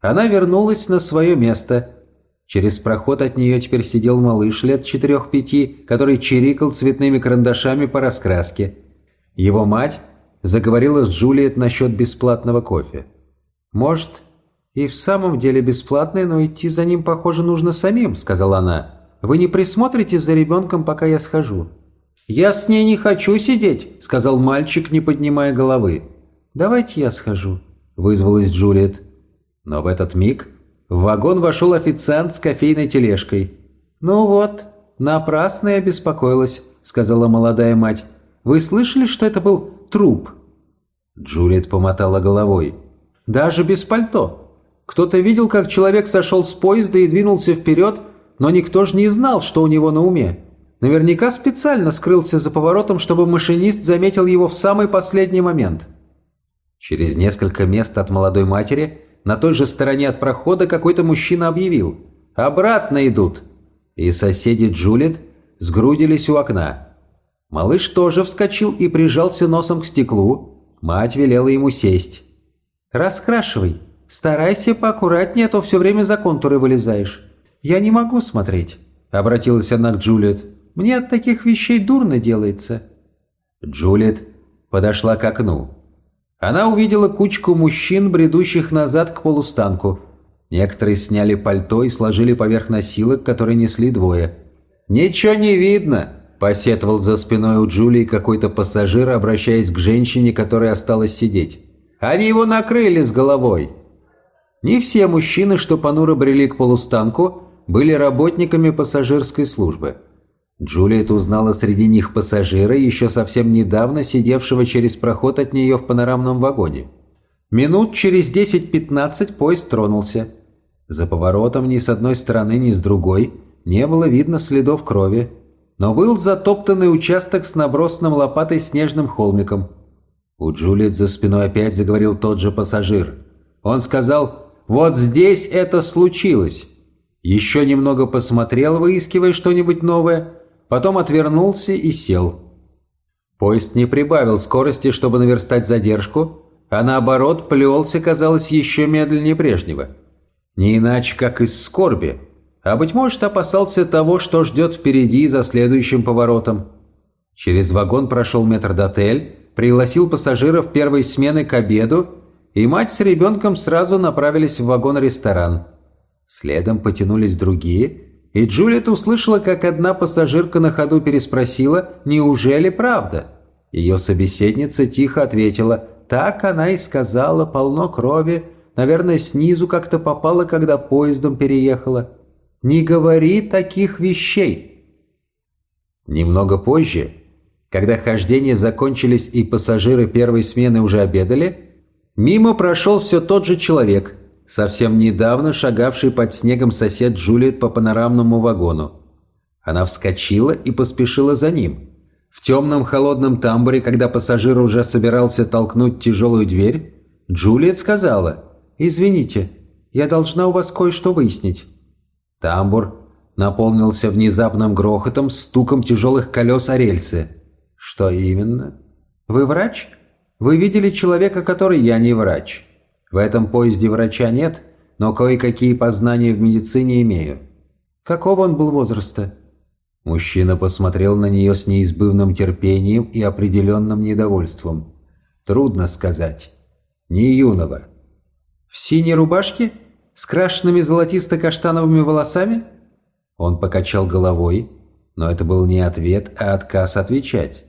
Она вернулась на свое место. Через проход от нее теперь сидел малыш лет четырех-пяти, который чирикал цветными карандашами по раскраске. Его мать заговорила с Джулиет насчет бесплатного кофе. «Может, и в самом деле бесплатный, но идти за ним, похоже, нужно самим», — сказала она. «Вы не присмотрите за ребенком, пока я схожу?» «Я с ней не хочу сидеть», — сказал мальчик, не поднимая головы. «Давайте я схожу», — вызвалась Джулиет. Но в этот миг в вагон вошел официант с кофейной тележкой. «Ну вот, напрасно я беспокоилась», — сказала молодая мать. «Вы слышали, что это был труп?» Джулиет помотала головой. «Даже без пальто. Кто-то видел, как человек сошел с поезда и двинулся вперед, но никто же не знал, что у него на уме. Наверняка специально скрылся за поворотом, чтобы машинист заметил его в самый последний момент. Через несколько мест от молодой матери на той же стороне от прохода какой-то мужчина объявил «Обратно идут!» И соседи Джулит сгрудились у окна. Малыш тоже вскочил и прижался носом к стеклу. Мать велела ему сесть. «Раскрашивай. Старайся поаккуратнее, а то все время за контуры вылезаешь. Я не могу смотреть», — обратилась она к Джулиет. Мне от таких вещей дурно делается». Джулиет подошла к окну. Она увидела кучку мужчин, бредущих назад к полустанку. Некоторые сняли пальто и сложили поверх носилок, которые несли двое. «Ничего не видно», – посетовал за спиной у Джулии какой-то пассажир, обращаясь к женщине, которая осталась сидеть. «Они его накрыли с головой». Не все мужчины, что понуро брели к полустанку, были работниками пассажирской службы – Джулиет узнала среди них пассажира, еще совсем недавно сидевшего через проход от нее в панорамном вагоне. Минут через 10-15 поезд тронулся. За поворотом ни с одной стороны, ни с другой не было видно следов крови, но был затоптанный участок с набросанным лопатой снежным холмиком. У Джулиет за спиной опять заговорил тот же пассажир. Он сказал «Вот здесь это случилось». Еще немного посмотрел, выискивая что-нибудь новое – потом отвернулся и сел. Поезд не прибавил скорости, чтобы наверстать задержку, а наоборот плелся, казалось, еще медленнее прежнего. Не иначе, как из скорби, а, быть может, опасался того, что ждет впереди за следующим поворотом. Через вагон прошел метрдотель, пригласил пассажиров первой смены к обеду, и мать с ребенком сразу направились в вагон-ресторан. Следом потянулись другие – и Джулиет услышала, как одна пассажирка на ходу переспросила «Неужели правда?». Ее собеседница тихо ответила «Так она и сказала, полно крови, наверное, снизу как-то попала, когда поездом переехала. Не говори таких вещей». Немного позже, когда хождения закончились и пассажиры первой смены уже обедали, мимо прошел все тот же человек – совсем недавно шагавший под снегом сосед Джулиет по панорамному вагону. Она вскочила и поспешила за ним. В темном холодном тамбуре, когда пассажир уже собирался толкнуть тяжелую дверь, Джулиет сказала «Извините, я должна у вас кое-что выяснить». Тамбур наполнился внезапным грохотом, стуком тяжелых колес о рельсы. «Что именно? Вы врач? Вы видели человека, который я не врач?» В этом поезде врача нет, но кое-какие познания в медицине имею. Какого он был возраста?» Мужчина посмотрел на нее с неизбывным терпением и определенным недовольством. «Трудно сказать. Не юного». «В синей рубашке? С крашенными золотисто-каштановыми волосами?» Он покачал головой, но это был не ответ, а отказ отвечать.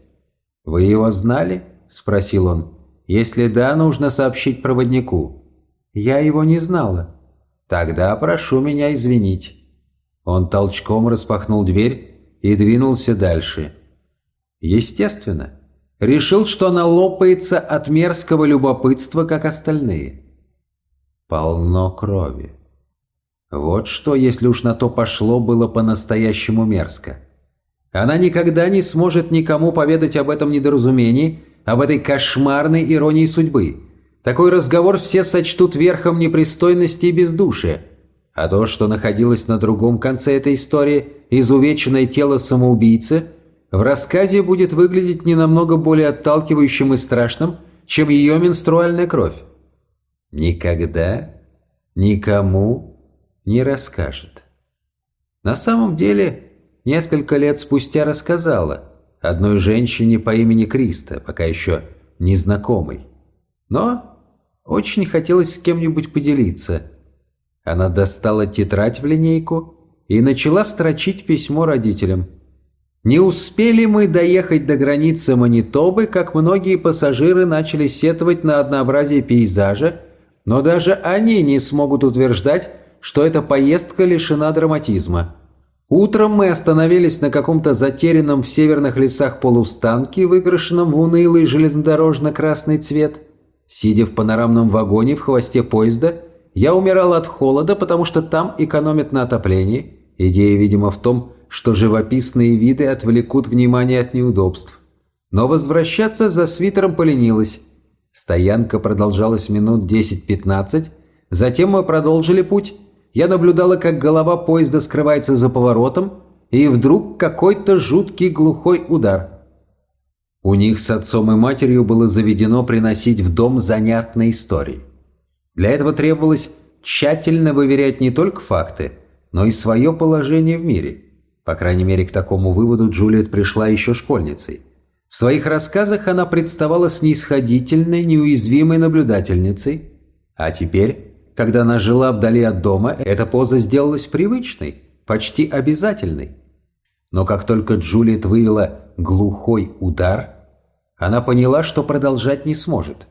«Вы его знали?» – спросил он. «Если да, нужно сообщить проводнику». «Я его не знала». «Тогда прошу меня извинить». Он толчком распахнул дверь и двинулся дальше. Естественно, решил, что она лопается от мерзкого любопытства, как остальные. Полно крови. Вот что, если уж на то пошло, было по-настоящему мерзко. Она никогда не сможет никому поведать об этом недоразумении, об этой кошмарной иронии судьбы. Такой разговор все сочтут верхом непристойности и бездушия. А то, что находилось на другом конце этой истории, изувеченное тело самоубийцы, в рассказе будет выглядеть не намного более отталкивающим и страшным, чем ее менструальная кровь. Никогда никому не расскажет. На самом деле, несколько лет спустя рассказала одной женщине по имени Криста, пока еще незнакомой. Но очень хотелось с кем-нибудь поделиться – она достала тетрадь в линейку и начала строчить письмо родителям. Не успели мы доехать до границы Манитобы, как многие пассажиры начали сетовать на однообразие пейзажа, но даже они не смогут утверждать, что эта поездка лишена драматизма. Утром мы остановились на каком-то затерянном в северных лесах полустанке, выкрашенном в унылый железнодорожно-красный цвет. Сидя в панорамном вагоне в хвосте поезда, я умирал от холода, потому что там экономят на отоплении. Идея, видимо, в том, что живописные виды отвлекут внимание от неудобств. Но возвращаться за свитером поленилась. Стоянка продолжалась минут 10-15. Затем мы продолжили путь. Я наблюдала, как голова поезда скрывается за поворотом, и вдруг какой-то жуткий глухой удар. У них с отцом и матерью было заведено приносить в дом занятные истории. Для этого требовалось тщательно выверять не только факты, но и свое положение в мире. По крайней мере, к такому выводу Джулиет пришла еще школьницей. В своих рассказах она представала снисходительной, неуязвимой наблюдательницей. А теперь, когда она жила вдали от дома, эта поза сделалась привычной, почти обязательной. Но как только Джулиет вывела глухой удар, она поняла, что продолжать не сможет.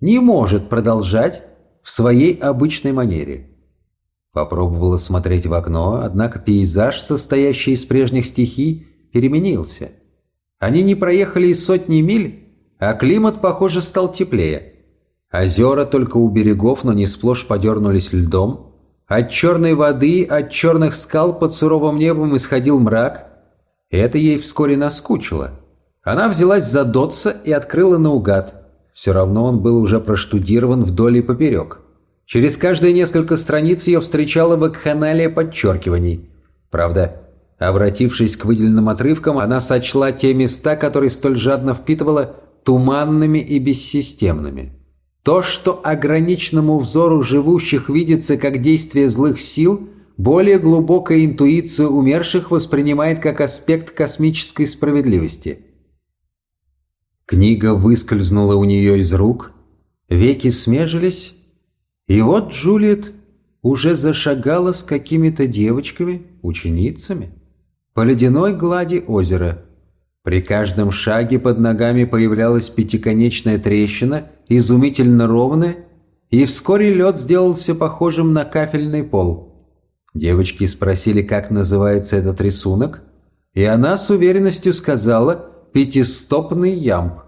Не может продолжать, в своей обычной манере. Попробовала смотреть в окно, однако пейзаж, состоящий из прежних стихий, переменился. Они не проехали и сотни миль, а климат, похоже, стал теплее. Озера только у берегов, но не сплошь подернулись льдом. От черной воды, от черных скал под суровым небом исходил мрак. Это ей вскоре наскучило. Она взялась за Дотса и открыла наугад. Все равно он был уже проштудирован вдоль и поперек. Через каждые несколько страниц ее встречала вакханалия подчеркиваний. Правда, обратившись к выделенным отрывкам, она сочла те места, которые столь жадно впитывала, туманными и бессистемными. То, что ограниченному взору живущих видится как действие злых сил, более глубокая интуиция умерших воспринимает как аспект космической справедливости – Книга выскользнула у нее из рук, веки смежились, и вот Джулиет уже зашагала с какими-то девочками, ученицами, по ледяной глади озера. При каждом шаге под ногами появлялась пятиконечная трещина, изумительно ровная, и вскоре лед сделался похожим на кафельный пол. Девочки спросили, как называется этот рисунок, и она с уверенностью сказала пятистопный ямб.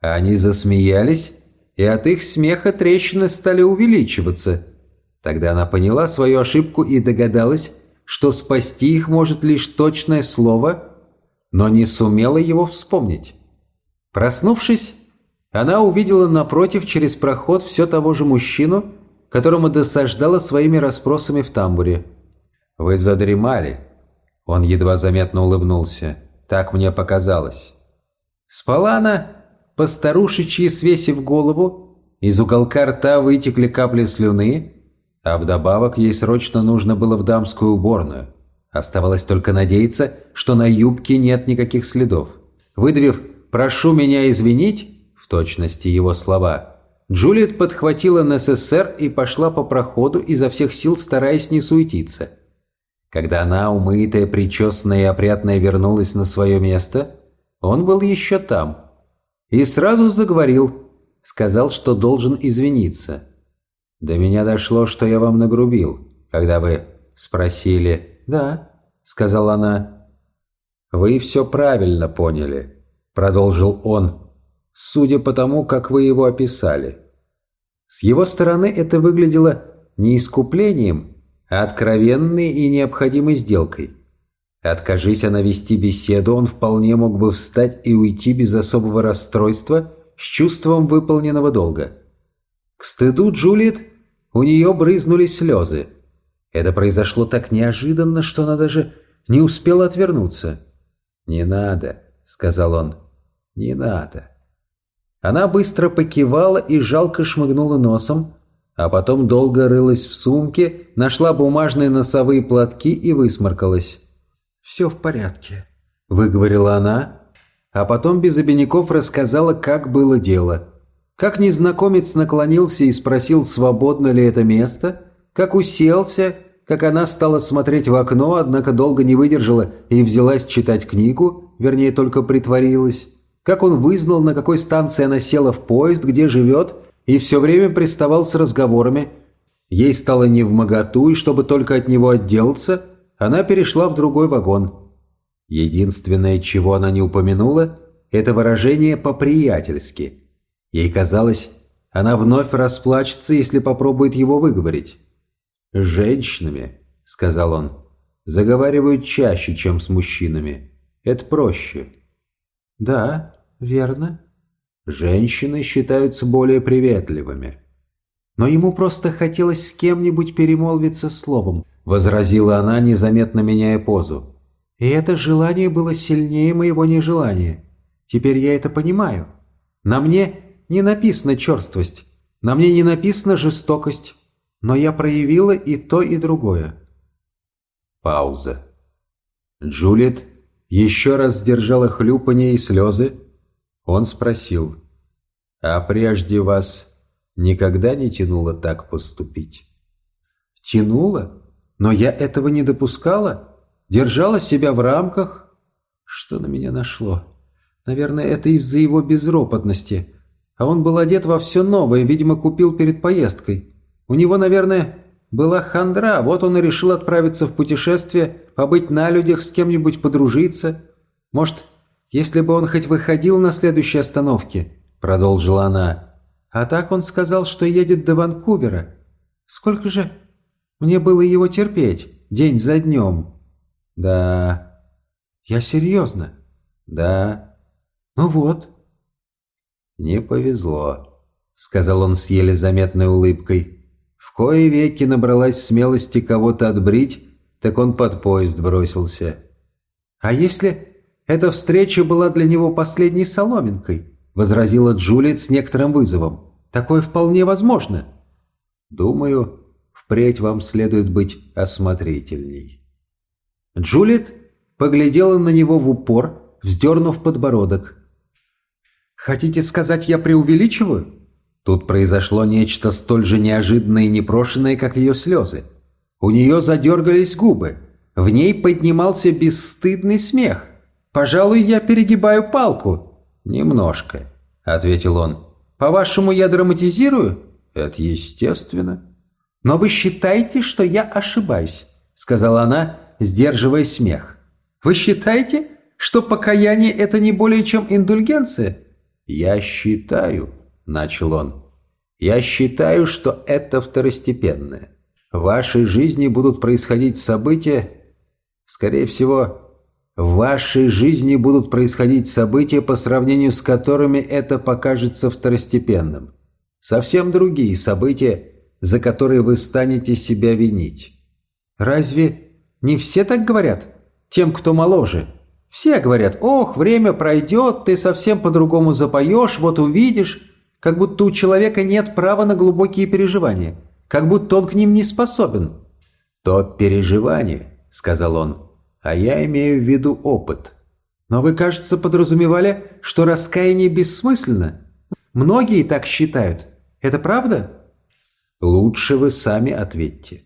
Они засмеялись, и от их смеха трещины стали увеличиваться. Тогда она поняла свою ошибку и догадалась, что спасти их может лишь точное слово, но не сумела его вспомнить. Проснувшись, она увидела напротив через проход все того же мужчину, которому досаждала своими расспросами в тамбуре. «Вы задремали?» Он едва заметно улыбнулся. «Так мне показалось». Спала она, постарушечьи свесив голову, из уголка рта вытекли капли слюны, а вдобавок ей срочно нужно было в дамскую уборную. Оставалось только надеяться, что на юбке нет никаких следов. Выдавив «прошу меня извинить», в точности его слова, Джулиет подхватила НССР и пошла по проходу, изо всех сил стараясь не суетиться. Когда она, умытая, причесанная и опрятная, вернулась на свое место, он был еще там. И сразу заговорил, сказал, что должен извиниться. До меня дошло, что я вам нагрубил, когда вы спросили «Да», — сказала она. «Вы все правильно поняли», — продолжил он, «судя по тому, как вы его описали». С его стороны это выглядело не искуплением, а откровенной и необходимой сделкой. Откажись она вести беседу, он вполне мог бы встать и уйти без особого расстройства с чувством выполненного долга. К стыду Джулиет у нее брызнули слезы. Это произошло так неожиданно, что она даже не успела отвернуться. «Не надо», — сказал он, — «не надо». Она быстро покивала и жалко шмыгнула носом, а потом долго рылась в сумке, нашла бумажные носовые платки и высморкалась. «Все в порядке», — выговорила она, а потом без обиняков рассказала, как было дело. Как незнакомец наклонился и спросил, свободно ли это место, как уселся, как она стала смотреть в окно, однако долго не выдержала и взялась читать книгу, вернее, только притворилась, как он вызнал, на какой станции она села в поезд, где живет, и все время приставал с разговорами. Ей стало не в моготу, и чтобы только от него отделаться, она перешла в другой вагон. Единственное, чего она не упомянула, это выражение «по-приятельски». Ей казалось, она вновь расплачется, если попробует его выговорить. «С женщинами», — сказал он, — «заговаривают чаще, чем с мужчинами. Это проще». «Да, верно», Женщины считаются более приветливыми. Но ему просто хотелось с кем-нибудь перемолвиться словом, возразила она, незаметно меняя позу. И это желание было сильнее моего нежелания. Теперь я это понимаю. На мне не написана черствость, на мне не написана жестокость, но я проявила и то, и другое. Пауза. Джулиет еще раз сдержала хлюпанье и слезы, он спросил, «А прежде вас никогда не тянуло так поступить?» «Тянуло? Но я этого не допускала? Держала себя в рамках?» Что на меня нашло? Наверное, это из-за его безропотности. А он был одет во все новое, видимо, купил перед поездкой. У него, наверное, была хандра, вот он и решил отправиться в путешествие, побыть на людях, с кем-нибудь подружиться. Может, если бы он хоть выходил на следующей остановке», — продолжила она. «А так он сказал, что едет до Ванкувера. Сколько же мне было его терпеть, день за днем?» «Да». «Я серьезно?» «Да». «Ну вот». «Не повезло», — сказал он с еле заметной улыбкой. «В кое веки набралась смелости кого-то отбрить, так он под поезд бросился». «А если эта встреча была для него последней соломинкой», — возразила Джулиет с некоторым вызовом. «Такое вполне возможно». «Думаю, впредь вам следует быть осмотрительней». Джулиет поглядела на него в упор, вздернув подбородок. «Хотите сказать, я преувеличиваю?» Тут произошло нечто столь же неожиданное и непрошенное, как ее слезы. У нее задергались губы. В ней поднимался бесстыдный смех. Пожалуй, я перегибаю палку». «Немножко», — ответил он. «По-вашему, я драматизирую?» «Это естественно». «Но вы считаете, что я ошибаюсь», — сказала она, сдерживая смех. «Вы считаете, что покаяние — это не более чем индульгенция?» «Я считаю», — начал он, — «я считаю, что это второстепенное. В вашей жизни будут происходить события, скорее всего, в вашей жизни будут происходить события, по сравнению с которыми это покажется второстепенным. Совсем другие события, за которые вы станете себя винить. Разве не все так говорят? Тем, кто моложе. Все говорят, ох, время пройдет, ты совсем по-другому запоешь, вот увидишь. Как будто у человека нет права на глубокие переживания. Как будто он к ним не способен. То переживание, сказал он, а я имею в виду опыт. Но вы, кажется, подразумевали, что раскаяние бессмысленно. Многие так считают. Это правда? Лучше вы сами ответьте.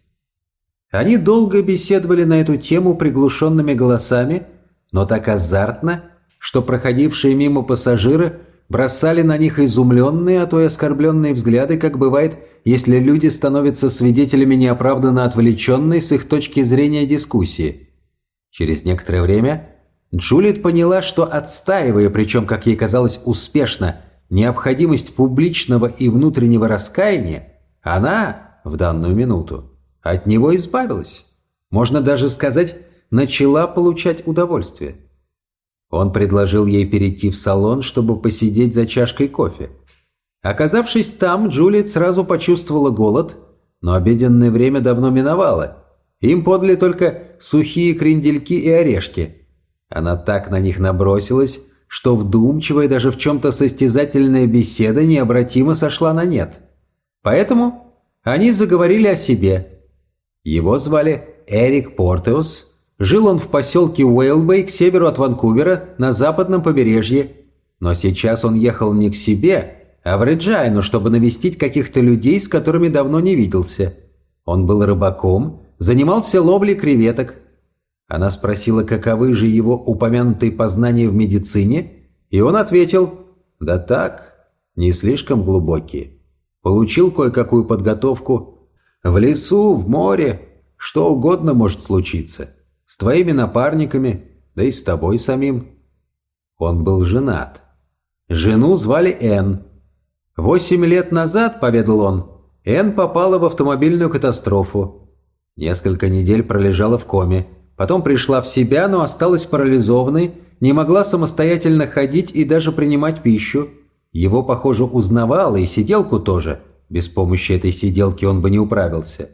Они долго беседовали на эту тему приглушенными голосами, но так азартно, что проходившие мимо пассажиры бросали на них изумленные, а то и оскорбленные взгляды, как бывает, если люди становятся свидетелями неоправданно отвлеченной с их точки зрения дискуссии. Через некоторое время Джулит поняла, что отстаивая, причем, как ей казалось, успешно, необходимость публичного и внутреннего раскаяния, она, в данную минуту, от него избавилась. Можно даже сказать, начала получать удовольствие. Он предложил ей перейти в салон, чтобы посидеть за чашкой кофе. Оказавшись там, Джулиет сразу почувствовала голод, но обеденное время давно миновало. Им подали только сухие крендельки и орешки. Она так на них набросилась, что вдумчивая даже в чем-то состязательная беседа необратимо сошла на нет. Поэтому они заговорили о себе – его звали Эрик Портеус. Жил он в поселке Уэйлбей к северу от Ванкувера на западном побережье. Но сейчас он ехал не к себе, а в Реджайну, чтобы навестить каких-то людей, с которыми давно не виделся. Он был рыбаком, занимался ловлей креветок. Она спросила, каковы же его упомянутые познания в медицине, и он ответил «Да так, не слишком глубокие. Получил кое-какую подготовку, в лесу, в море, что угодно может случиться. С твоими напарниками, да и с тобой самим. Он был женат. Жену звали Энн. Восемь лет назад, поведал он, Энн попала в автомобильную катастрофу. Несколько недель пролежала в коме. Потом пришла в себя, но осталась парализованной, не могла самостоятельно ходить и даже принимать пищу. Его, похоже, узнавала и сиделку тоже – без помощи этой сиделки он бы не управился.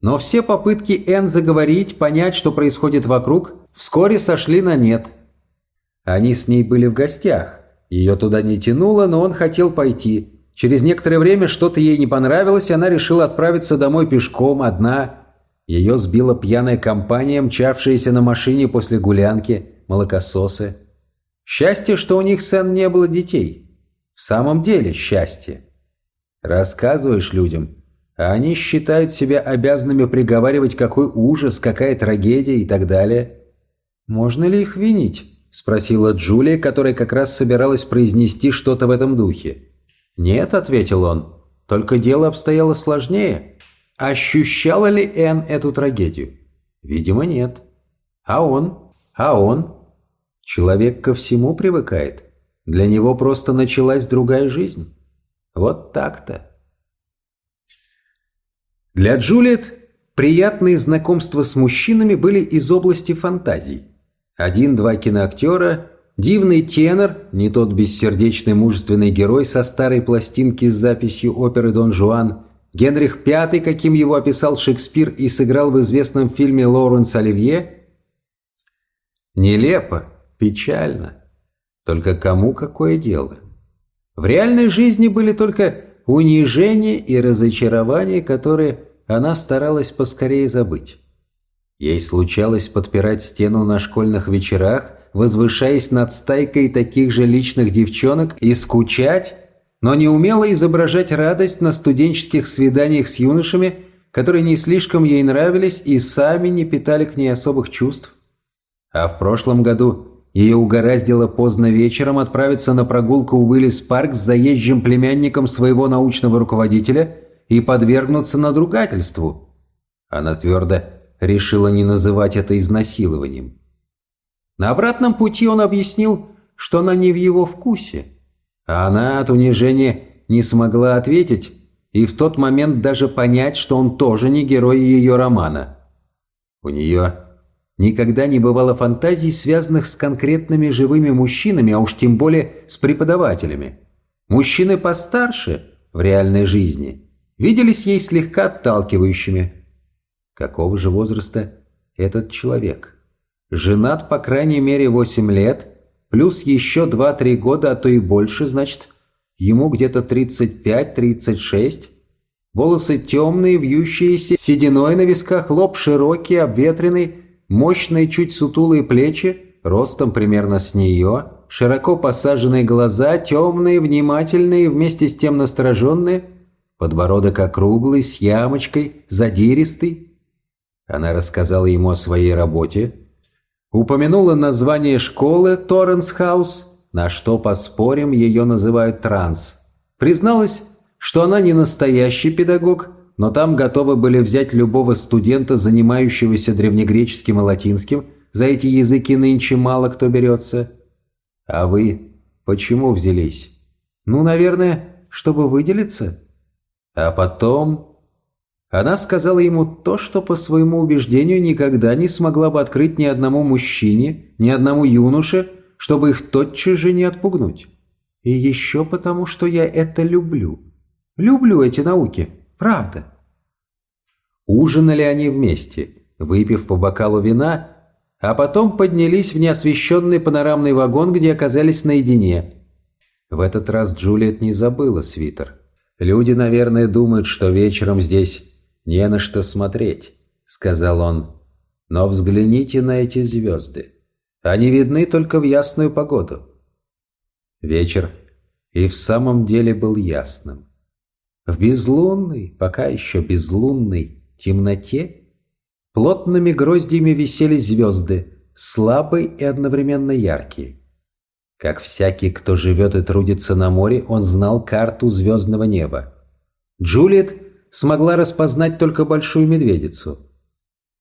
Но все попытки Энн заговорить, понять, что происходит вокруг, вскоре сошли на нет. Они с ней были в гостях. Ее туда не тянуло, но он хотел пойти. Через некоторое время что-то ей не понравилось, и она решила отправиться домой пешком, одна. Ее сбила пьяная компания, мчавшаяся на машине после гулянки, молокососы. Счастье, что у них с Энн не было детей. В самом деле счастье. Рассказываешь людям, они считают себя обязанными приговаривать, какой ужас, какая трагедия и так далее. «Можно ли их винить?» – спросила Джулия, которая как раз собиралась произнести что-то в этом духе. «Нет», – ответил он, – «только дело обстояло сложнее. Ощущала ли Энн эту трагедию? Видимо, нет. А он? А он? Человек ко всему привыкает. Для него просто началась другая жизнь». Вот так-то. Для Джулиет приятные знакомства с мужчинами были из области фантазий. Один-два киноактера, дивный тенор, не тот бессердечный мужественный герой со старой пластинки с записью оперы «Дон Жуан», Генрих V, каким его описал Шекспир и сыграл в известном фильме «Лоуренс Оливье», нелепо, печально. Только кому какое дело? В реальной жизни были только унижение и разочарование, которые она старалась поскорее забыть. Ей случалось подпирать стену на школьных вечерах, возвышаясь над стайкой таких же личных девчонок и скучать, но не умела изображать радость на студенческих свиданиях с юношами, которые не слишком ей нравились и сами не питали к ней особых чувств. А в прошлом году ее угораздило поздно вечером отправиться на прогулку в Уиллис-парк с заезжим племянником своего научного руководителя и подвергнуться надругательству. Она твердо решила не называть это изнасилованием. На обратном пути он объяснил, что она не в его вкусе, а она от унижения не смогла ответить и в тот момент даже понять, что он тоже не герой ее романа. У нее Никогда не бывало фантазий, связанных с конкретными живыми мужчинами, а уж тем более с преподавателями. Мужчины постарше в реальной жизни виделись ей слегка отталкивающими. Какого же возраста этот человек? Женат по крайней мере 8 лет, плюс еще 2-3 года, а то и больше, значит, ему где-то 35-36. Волосы темные, вьющиеся, сединой на висках, лоб широкий, обветренный, Мощные, чуть сутулые плечи, ростом примерно с нее, широко посаженные глаза, темные, внимательные, вместе с тем настороженные, подбородок округлый, с ямочкой, задиристый. Она рассказала ему о своей работе, упомянула название школы Торренс Хаус, на что, поспорим, ее называют транс. Призналась, что она не настоящий педагог, но там готовы были взять любого студента, занимающегося древнегреческим и латинским, за эти языки нынче мало кто берется. А вы почему взялись? Ну, наверное, чтобы выделиться. А потом... Она сказала ему то, что по своему убеждению никогда не смогла бы открыть ни одному мужчине, ни одному юноше, чтобы их тотчас же не отпугнуть. И еще потому, что я это люблю. Люблю эти науки, правда. Ужинали они вместе, выпив по бокалу вина, а потом поднялись в неосвещенный панорамный вагон, где оказались наедине. В этот раз Джулиет не забыла свитер. Люди, наверное, думают, что вечером здесь не на что смотреть», — сказал он. «Но взгляните на эти звезды. Они видны только в ясную погоду». Вечер и в самом деле был ясным. В безлунной, пока еще безлунной, темноте плотными гроздьями висели звезды, слабые и одновременно яркие. Как всякий, кто живет и трудится на море, он знал карту звездного неба. Джулиет смогла распознать только большую медведицу.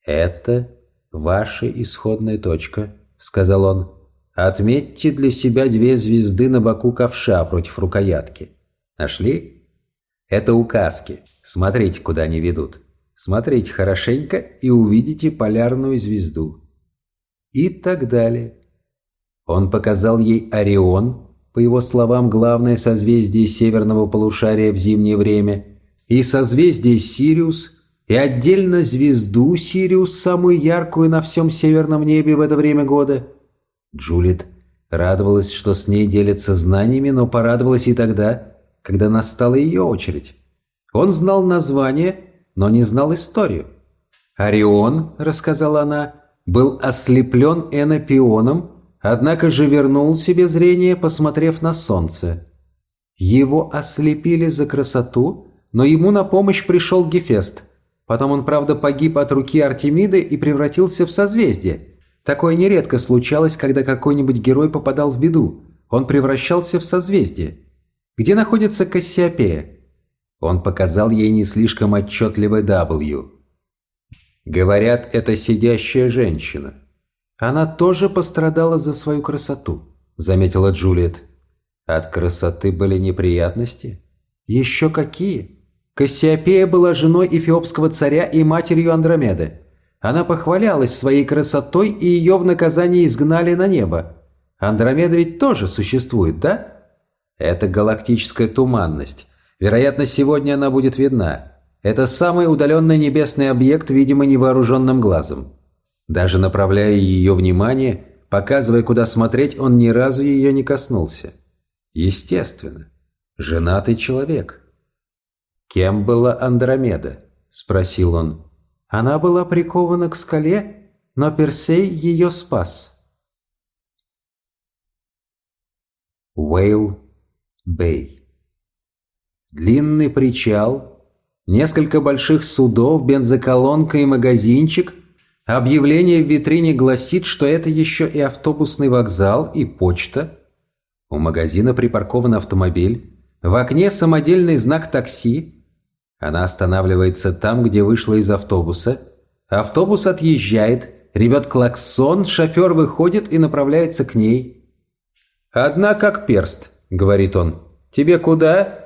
«Это ваша исходная точка», — сказал он. «Отметьте для себя две звезды на боку ковша против рукоятки. Нашли? Это указки. Смотрите, куда они ведут. Смотрите хорошенько и увидите полярную звезду». И так далее. Он показал ей Орион, по его словам, главное созвездие северного полушария в зимнее время, и созвездие Сириус, и отдельно звезду Сириус, самую яркую на всем северном небе в это время года. Джулит радовалась, что с ней делятся знаниями, но порадовалась и тогда, когда настала ее очередь. Он знал название, но не знал историю. «Орион», — рассказала она, — «был ослеплен энопионом, однако же вернул себе зрение, посмотрев на солнце. Его ослепили за красоту, но ему на помощь пришел Гефест. Потом он, правда, погиб от руки Артемиды и превратился в созвездие. Такое нередко случалось, когда какой-нибудь герой попадал в беду. Он превращался в созвездие. Где находится Кассиопея? Он показал ей не слишком отчетливый W. Говорят, это сидящая женщина. Она тоже пострадала за свою красоту, заметила Джулиет. От красоты были неприятности? Еще какие? Кассиопея была женой эфиопского царя и матерью Андромеды. Она похвалялась своей красотой, и ее в наказание изгнали на небо. Андромеда ведь тоже существует, да? Это галактическая туманность. Вероятно, сегодня она будет видна. Это самый удаленный небесный объект, видимый невооруженным глазом. Даже направляя ее внимание, показывая, куда смотреть, он ни разу ее не коснулся. Естественно. Женатый человек. «Кем была Андромеда?» – спросил он. «Она была прикована к скале, но Персей ее спас». Уэйл Бэй Длинный причал, несколько больших судов, бензоколонка и магазинчик. Объявление в витрине гласит, что это еще и автобусный вокзал и почта. У магазина припаркован автомобиль. В окне самодельный знак такси – она останавливается там, где вышла из автобуса. Автобус отъезжает, ревет клаксон, шофер выходит и направляется к ней. «Одна как перст», — говорит он. «Тебе куда?»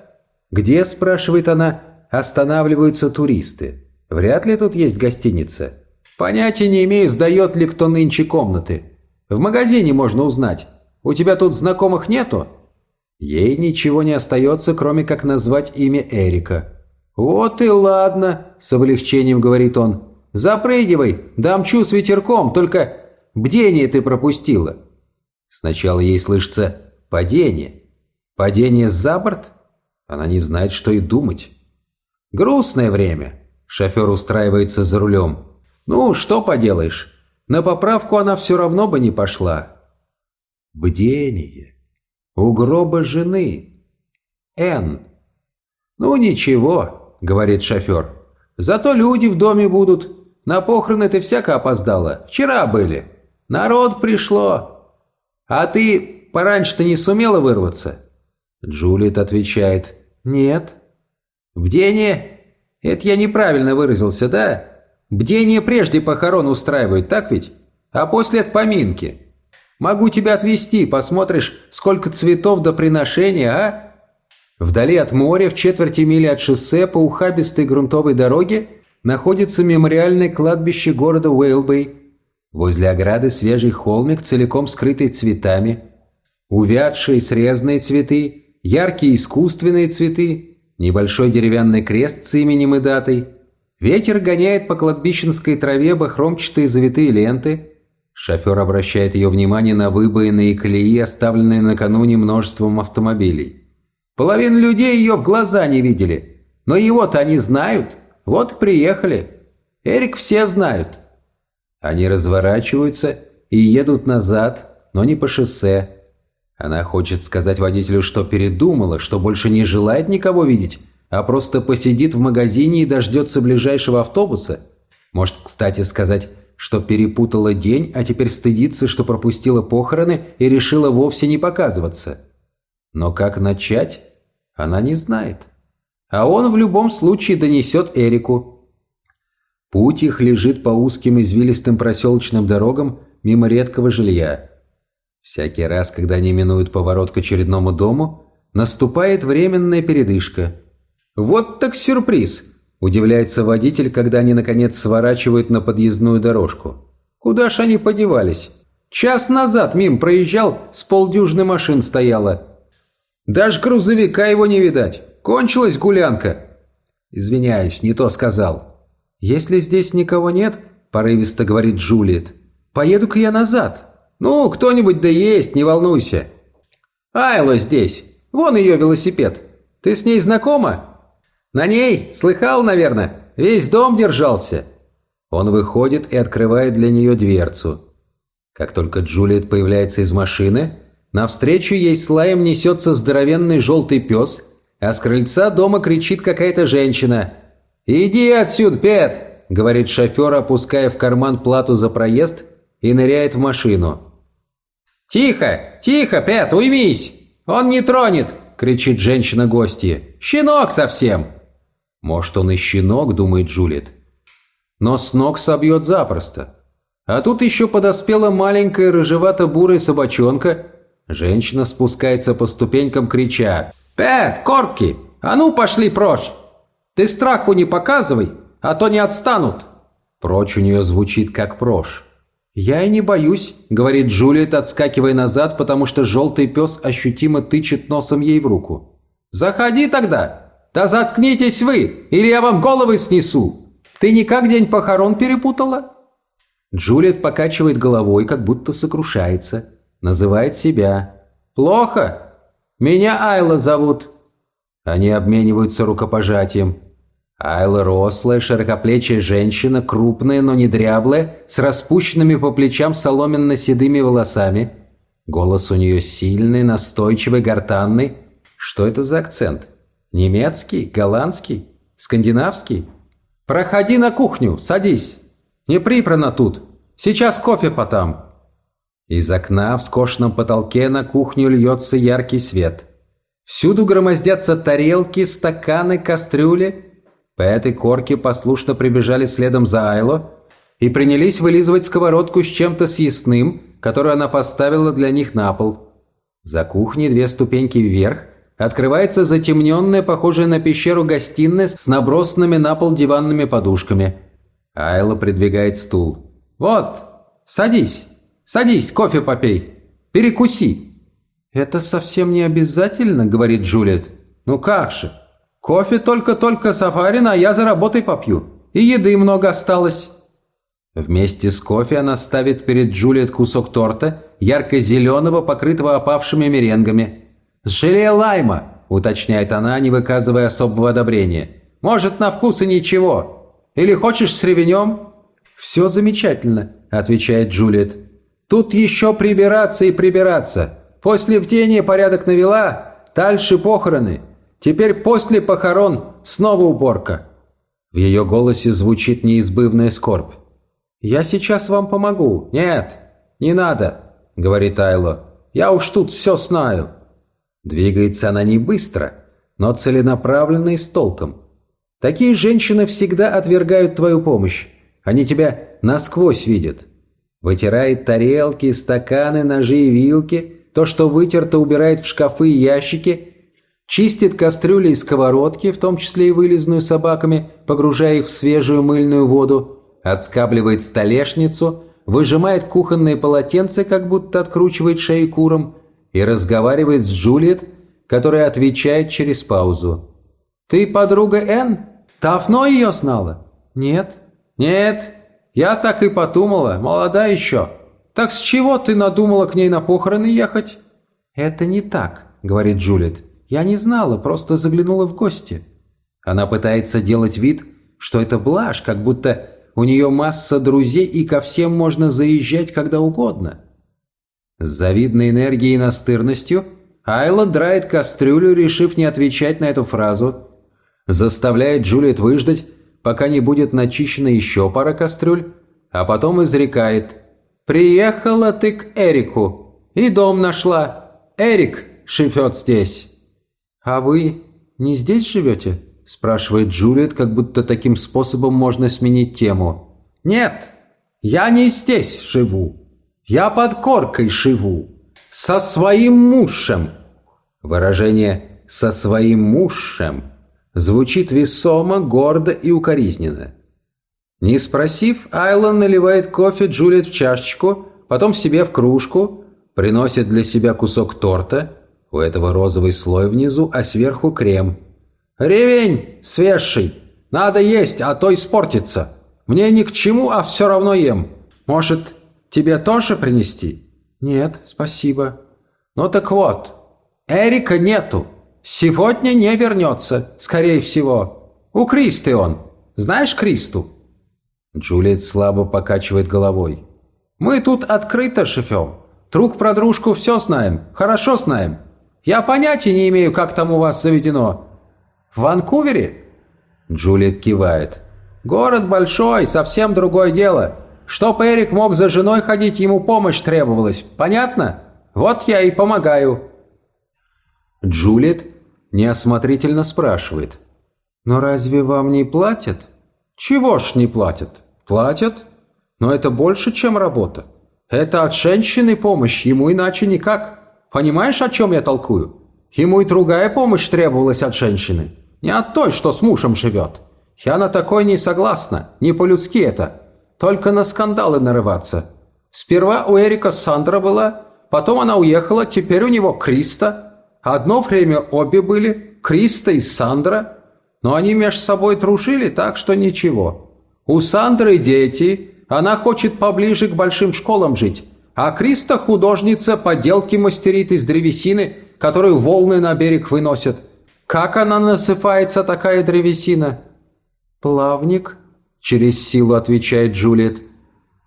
«Где?» — спрашивает она. «Останавливаются туристы. Вряд ли тут есть гостиница». «Понятия не имею, сдает ли кто нынче комнаты. В магазине можно узнать. У тебя тут знакомых нету?» Ей ничего не остается, кроме как назвать имя Эрика. «Вот и ладно», — с облегчением говорит он. «Запрыгивай, дамчу с ветерком, только бдение ты пропустила». Сначала ей слышится «падение». «Падение за борт?» Она не знает, что и думать. «Грустное время», — шофер устраивается за рулем. «Ну, что поделаешь, на поправку она все равно бы не пошла». «Бдение. У гроба жены. Н. Ну, ничего, говорит шофер. «Зато люди в доме будут. На похороны ты всяко опоздала. Вчера были. Народ пришло. А ты пораньше-то не сумела вырваться?» Джулиет отвечает «Нет». «Бдение? Это я неправильно выразился, да? Бдение прежде похорон устраивают, так ведь? А после от поминки. Могу тебя отвезти, посмотришь, сколько цветов до приношения, а?» Вдали от моря, в четверти мили от шоссе, по ухабистой грунтовой дороге, находится мемориальное кладбище города Уэйлбей. Возле ограды свежий холмик, целиком скрытый цветами. Увядшие срезанные цветы, яркие искусственные цветы, небольшой деревянный крест с именем и датой. Ветер гоняет по кладбищенской траве бахромчатые завитые ленты. Шофер обращает ее внимание на выбоины и колеи, оставленные накануне множеством автомобилей. Половина людей ее в глаза не видели. Но его-то они знают. Вот приехали. Эрик все знают. Они разворачиваются и едут назад, но не по шоссе. Она хочет сказать водителю, что передумала, что больше не желает никого видеть, а просто посидит в магазине и дождется ближайшего автобуса. Может, кстати, сказать, что перепутала день, а теперь стыдится, что пропустила похороны и решила вовсе не показываться. Но как начать, она не знает. А он в любом случае донесет Эрику. Путь их лежит по узким извилистым проселочным дорогам мимо редкого жилья. Всякий раз, когда они минуют поворот к очередному дому, наступает временная передышка. «Вот так сюрприз!» – удивляется водитель, когда они, наконец, сворачивают на подъездную дорожку. «Куда ж они подевались? Час назад мим проезжал, с полдюжины машин стояло. Даже грузовика его не видать. Кончилась гулянка. Извиняюсь, не то сказал. Если здесь никого нет, порывисто говорит Джулиет, поеду-ка я назад. Ну, кто-нибудь да есть, не волнуйся. Айла здесь. Вон ее велосипед. Ты с ней знакома? На ней, слыхал, наверное, весь дом держался. Он выходит и открывает для нее дверцу. Как только Джулиет появляется из машины, Навстречу ей с лаем несется здоровенный желтый пес, а с крыльца дома кричит какая-то женщина. «Иди отсюда, Пет!» — говорит шофер, опуская в карман плату за проезд и ныряет в машину. «Тихо! Тихо, Пет, уймись! Он не тронет!» — кричит женщина гостья. «Щенок совсем!» «Может, он и щенок», — думает Джулит. «Но с ног собьет запросто. А тут еще подоспела маленькая рыжевато-бурая собачонка Женщина спускается по ступенькам, крича «Пэт, Корки, а ну пошли прочь! Ты страху не показывай, а то не отстанут!» Прочь у нее звучит как прош. «Я и не боюсь», — говорит Джулиет, отскакивая назад, потому что желтый пес ощутимо тычет носом ей в руку. «Заходи тогда! Да заткнитесь вы, или я вам головы снесу! Ты никак день похорон перепутала?» Джулиет покачивает головой, как будто сокрушается. Называет себя. «Плохо? Меня Айла зовут». Они обмениваются рукопожатием. Айла рослая, широкоплечая женщина, крупная, но не дряблая, с распущенными по плечам соломенно-седыми волосами. Голос у нее сильный, настойчивый, гортанный. Что это за акцент? Немецкий? Голландский? Скандинавский? «Проходи на кухню, садись. Не припрано тут. Сейчас кофе потам». Из окна в скошенном потолке на кухню льется яркий свет. Всюду громоздятся тарелки, стаканы, кастрюли. По этой корке послушно прибежали следом за Айло и принялись вылизывать сковородку с чем-то съестным, которую она поставила для них на пол. За кухней две ступеньки вверх открывается затемненная, похожая на пещеру гостиная с набросанными на пол диванными подушками. Айла придвигает стул. «Вот, садись!» Садись, кофе попей. Перекуси». «Это совсем не обязательно», — говорит Джулиет. «Ну как же? Кофе только-только сафарин, а я за работой попью. И еды много осталось». Вместе с кофе она ставит перед Джулиет кусок торта, ярко-зеленого, покрытого опавшими меренгами. «С желе лайма», — уточняет она, не выказывая особого одобрения. «Может, на вкус и ничего. Или хочешь с ревенем?» «Все замечательно», — отвечает Джулиет. Тут еще прибираться и прибираться. После бдения порядок навела, дальше похороны. Теперь после похорон снова уборка. В ее голосе звучит неизбывная скорбь. «Я сейчас вам помогу». «Нет, не надо», — говорит Айло. «Я уж тут все знаю». Двигается она не быстро, но целенаправленно и с толком. Такие женщины всегда отвергают твою помощь. Они тебя насквозь видят. Вытирает тарелки, стаканы, ножи и вилки, то, что вытерто, убирает в шкафы и ящики, чистит кастрюли и сковородки, в том числе и вылезную собаками, погружая их в свежую мыльную воду, отскабливает столешницу, выжимает кухонные полотенца, как будто откручивает шеи курам, и разговаривает с Джулиет, которая отвечает через паузу. «Ты подруга Энн? Давно ее знала?» «Нет». «Нет, я так и подумала, молода еще. Так с чего ты надумала к ней на похороны ехать?» «Это не так», — говорит Джулиет. «Я не знала, просто заглянула в гости». Она пытается делать вид, что это блажь, как будто у нее масса друзей и ко всем можно заезжать когда угодно. С завидной энергией и настырностью Айла драет кастрюлю, решив не отвечать на эту фразу, заставляет Джулиет выждать, пока не будет начищена еще пара кастрюль, а потом изрекает «Приехала ты к Эрику и дом нашла. Эрик живет здесь». «А вы не здесь живете?» – спрашивает Джулиет, как будто таким способом можно сменить тему. «Нет, я не здесь живу. Я под коркой живу. Со своим мужем». Выражение «со своим мужем» звучит весомо, гордо и укоризненно. Не спросив, Айлон наливает кофе Джулиет в чашечку, потом себе в кружку, приносит для себя кусок торта, у этого розовый слой внизу, а сверху крем. «Ревень свежий! Надо есть, а то испортится! Мне ни к чему, а все равно ем! Может, тебе тоже принести?» «Нет, спасибо». «Ну так вот, Эрика нету!» Сегодня не вернется, скорее всего. У Кристы он. Знаешь Кристу?» Джулиет слабо покачивает головой. «Мы тут открыто шифем. Друг про дружку все знаем, хорошо знаем. Я понятия не имею, как там у вас заведено. В Ванкувере?» Джулиет кивает. «Город большой, совсем другое дело. Чтоб Эрик мог за женой ходить, ему помощь требовалась. Понятно? Вот я и помогаю». Джулиет неосмотрительно спрашивает. «Но разве вам не платят?» «Чего ж не платят?» «Платят. Но это больше, чем работа. Это от женщины помощь, ему иначе никак. Понимаешь, о чем я толкую? Ему и другая помощь требовалась от женщины. Не от той, что с мужем живет. Я на такой не согласна, не по-людски это. Только на скандалы нарываться. Сперва у Эрика Сандра была, потом она уехала, теперь у него Криста». Одно время обе были, Криста и Сандра, но они между собой дружили, так что ничего. У Сандры дети, она хочет поближе к большим школам жить, а Криста художница поделки мастерит из древесины, которую волны на берег выносят. Как она насыпается, такая древесина? «Плавник», — через силу отвечает Джулиет.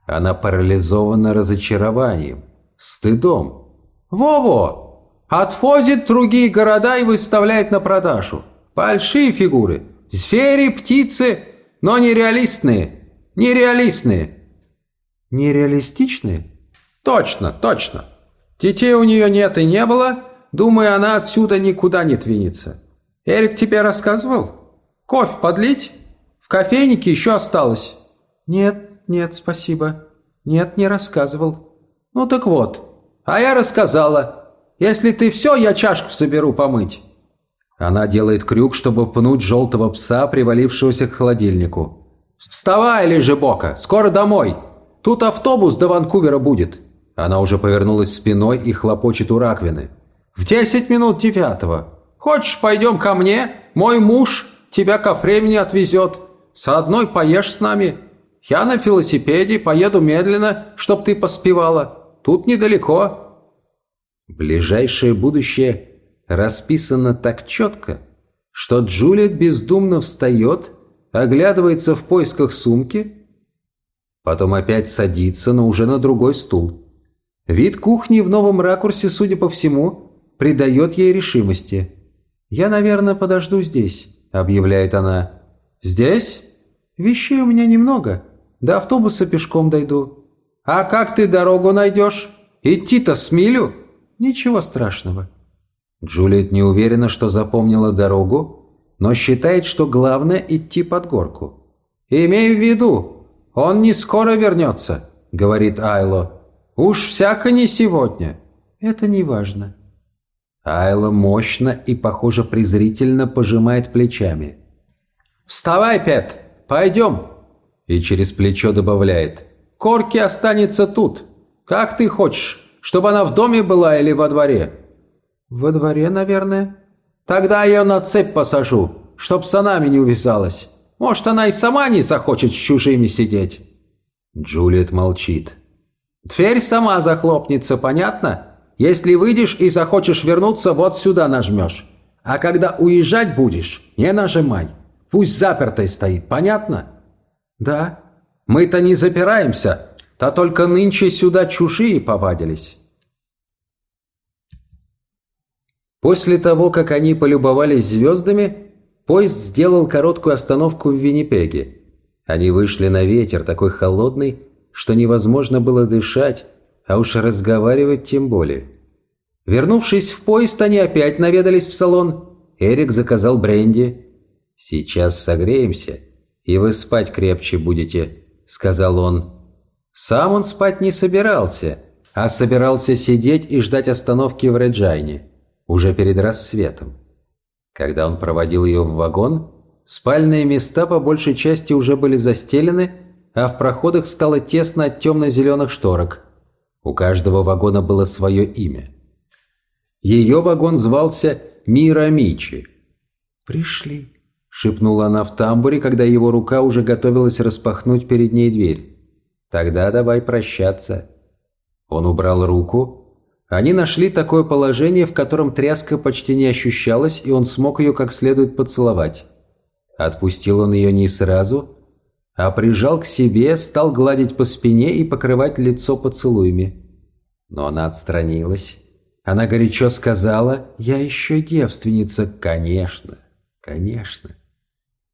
Она парализована разочарованием, стыдом. «Во-во!» Отвозит другие города и выставляет на продажу. Большие фигуры. Звери, птицы, но нереалистные. Нереалистные. Нереалистичные? Точно, точно. Детей у нее нет и не было. Думаю, она отсюда никуда не двинется. Эрик тебе рассказывал? Кофе подлить? В кофейнике еще осталось. Нет, нет, спасибо. Нет, не рассказывал. Ну так вот. А я рассказала. Если ты все, я чашку соберу помыть». Она делает крюк, чтобы пнуть желтого пса, привалившегося к холодильнику. «Вставай, лежебока, скоро домой. Тут автобус до Ванкувера будет». Она уже повернулась спиной и хлопочет у раковины. «В десять минут девятого. Хочешь, пойдем ко мне? Мой муж тебя ко времени отвезет. С одной поешь с нами. Я на велосипеде, поеду медленно, чтоб ты поспевала. Тут недалеко». Ближайшее будущее расписано так четко, что Джулиет бездумно встает, оглядывается в поисках сумки, потом опять садится, но уже на другой стул. Вид кухни в новом ракурсе, судя по всему, придает ей решимости. «Я, наверное, подожду здесь», — объявляет она. «Здесь? Вещей у меня немного. До автобуса пешком дойду». «А как ты дорогу найдешь? Идти-то с милю?» «Ничего страшного». Джулиет не уверена, что запомнила дорогу, но считает, что главное идти под горку. «Имей в виду, он не скоро вернется», — говорит Айло. «Уж всяко не сегодня». «Это не важно». Айла мощно и, похоже, презрительно пожимает плечами. «Вставай, Пет, пойдем!» И через плечо добавляет. «Корки останется тут. Как ты хочешь, чтобы она в доме была или во дворе?» «Во дворе, наверное». «Тогда я ее на цепь посажу, чтоб с не увязалась. Может, она и сама не захочет с чужими сидеть». Джулиет молчит. «Дверь сама захлопнется, понятно? Если выйдешь и захочешь вернуться, вот сюда нажмешь. А когда уезжать будешь, не нажимай. Пусть запертой стоит, понятно?» «Да». «Мы-то не запираемся, то только нынче сюда чужие повадились». После того, как они полюбовались звездами, поезд сделал короткую остановку в Виннипеге. Они вышли на ветер, такой холодный, что невозможно было дышать, а уж разговаривать тем более. Вернувшись в поезд, они опять наведались в салон. Эрик заказал бренди. «Сейчас согреемся, и вы спать крепче будете», — сказал он. Сам он спать не собирался, а собирался сидеть и ждать остановки в Реджайне уже перед рассветом. Когда он проводил ее в вагон, спальные места по большей части уже были застелены, а в проходах стало тесно от темно-зеленых шторок. У каждого вагона было свое имя. Ее вагон звался Мира Мичи. «Пришли», — шепнула она в тамбуре, когда его рука уже готовилась распахнуть перед ней дверь. «Тогда давай прощаться». Он убрал руку, они нашли такое положение, в котором тряска почти не ощущалась, и он смог ее как следует поцеловать. Отпустил он ее не сразу, а прижал к себе, стал гладить по спине и покрывать лицо поцелуями. Но она отстранилась. Она горячо сказала, «Я еще девственница, конечно, конечно».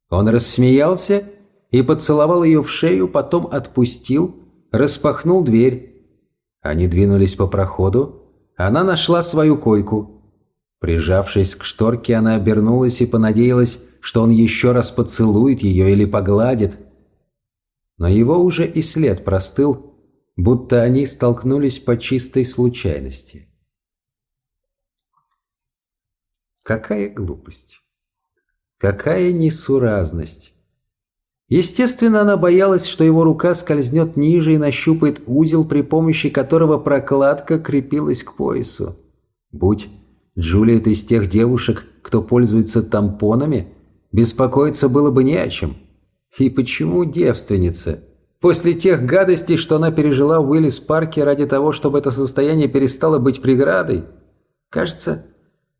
Он рассмеялся и поцеловал ее в шею, потом отпустил, распахнул дверь. Они двинулись по проходу, она нашла свою койку. Прижавшись к шторке, она обернулась и понадеялась, что он еще раз поцелует ее или погладит. Но его уже и след простыл, будто они столкнулись по чистой случайности. Какая глупость! Какая несуразность! Естественно, она боялась, что его рука скользнет ниже и нащупает узел, при помощи которого прокладка крепилась к поясу. Будь Джулиет из тех девушек, кто пользуется тампонами, беспокоиться было бы не о чем. И почему девственница? После тех гадостей, что она пережила в Уиллис-парке ради того, чтобы это состояние перестало быть преградой? Кажется,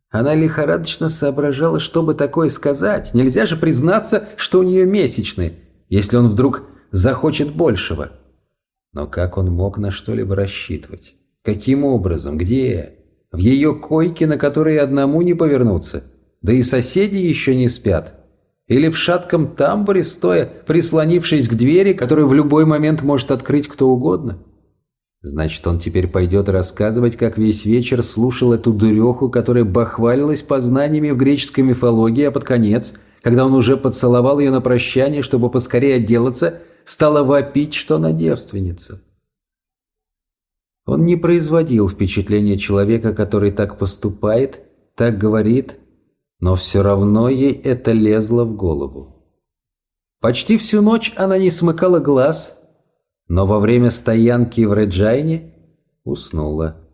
она лихорадочно соображала, что бы такое сказать. Нельзя же признаться, что у нее месячные если он вдруг захочет большего. Но как он мог на что-либо рассчитывать? Каким образом? Где? В ее койке, на которой одному не повернуться. Да и соседи еще не спят. Или в шатком тамбуре, стоя, прислонившись к двери, которую в любой момент может открыть кто угодно. Значит, он теперь пойдет рассказывать, как весь вечер слушал эту дуреху, которая бахвалилась познаниями в греческой мифологии, а под конец – когда он уже поцеловал ее на прощание, чтобы поскорее отделаться, стала вопить, что она девственница. Он не производил впечатления человека, который так поступает, так говорит, но все равно ей это лезло в голову. Почти всю ночь она не смыкала глаз, но во время стоянки в Реджайне уснула.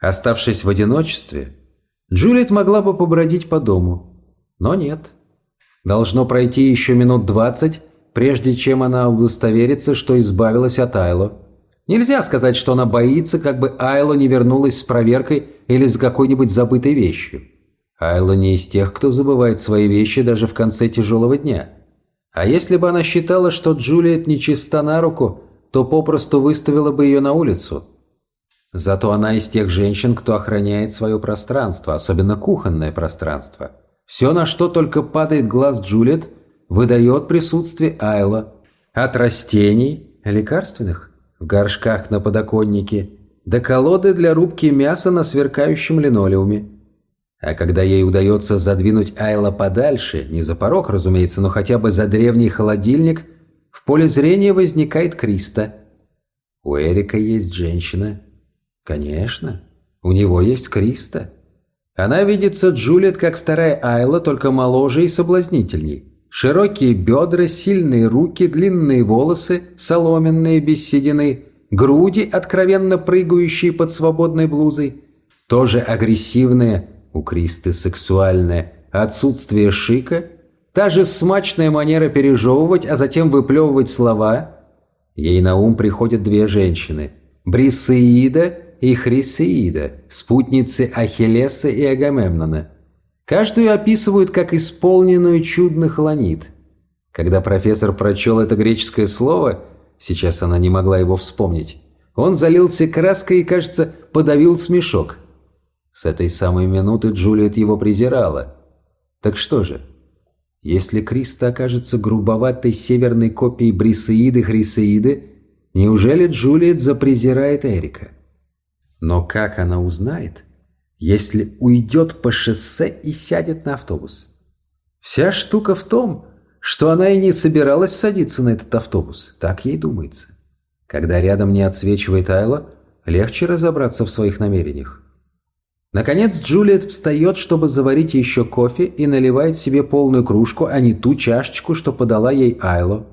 Оставшись в одиночестве, Джулиет могла бы побродить по дому, но нет. Должно пройти еще минут двадцать, прежде чем она удостоверится, что избавилась от Айло. Нельзя сказать, что она боится, как бы Айло не вернулась с проверкой или с какой-нибудь забытой вещью. Айло не из тех, кто забывает свои вещи даже в конце тяжелого дня. А если бы она считала, что Джулиет нечиста на руку, то попросту выставила бы ее на улицу – Зато она из тех женщин, кто охраняет свое пространство, особенно кухонное пространство. Все, на что только падает глаз Джулиет, выдает присутствие Айла. От растений, лекарственных, в горшках на подоконнике, до колоды для рубки мяса на сверкающем линолеуме. А когда ей удается задвинуть Айла подальше, не за порог, разумеется, но хотя бы за древний холодильник, в поле зрения возникает Криста. У Эрика есть женщина. Конечно, у него есть Криста. Она видится Джулиет как вторая Айла, только моложе и соблазнительней. Широкие бедра, сильные руки, длинные волосы, соломенные без седины, груди, откровенно прыгающие под свободной блузой, тоже агрессивные, у Кристы сексуальное, отсутствие шика, та же смачная манера пережевывать, а затем выплевывать слова. Ей на ум приходят две женщины – Брисеида и Хрисеида, спутницы Ахиллеса и Агамемнона. Каждую описывают как исполненную чудных ланит. Когда профессор прочел это греческое слово, сейчас она не могла его вспомнить, он залился краской и, кажется, подавил смешок – с этой самой минуты Джулиет его презирала. Так что же, если Криста окажется грубоватой северной копией Брисеиды Хрисеиды, неужели Джулиет запрезирает Эрика? Но как она узнает, если уйдет по шоссе и сядет на автобус? Вся штука в том, что она и не собиралась садиться на этот автобус, так ей думается. Когда рядом не отсвечивает Айла, легче разобраться в своих намерениях. Наконец Джулиет встает, чтобы заварить еще кофе и наливает себе полную кружку, а не ту чашечку, что подала ей Айло.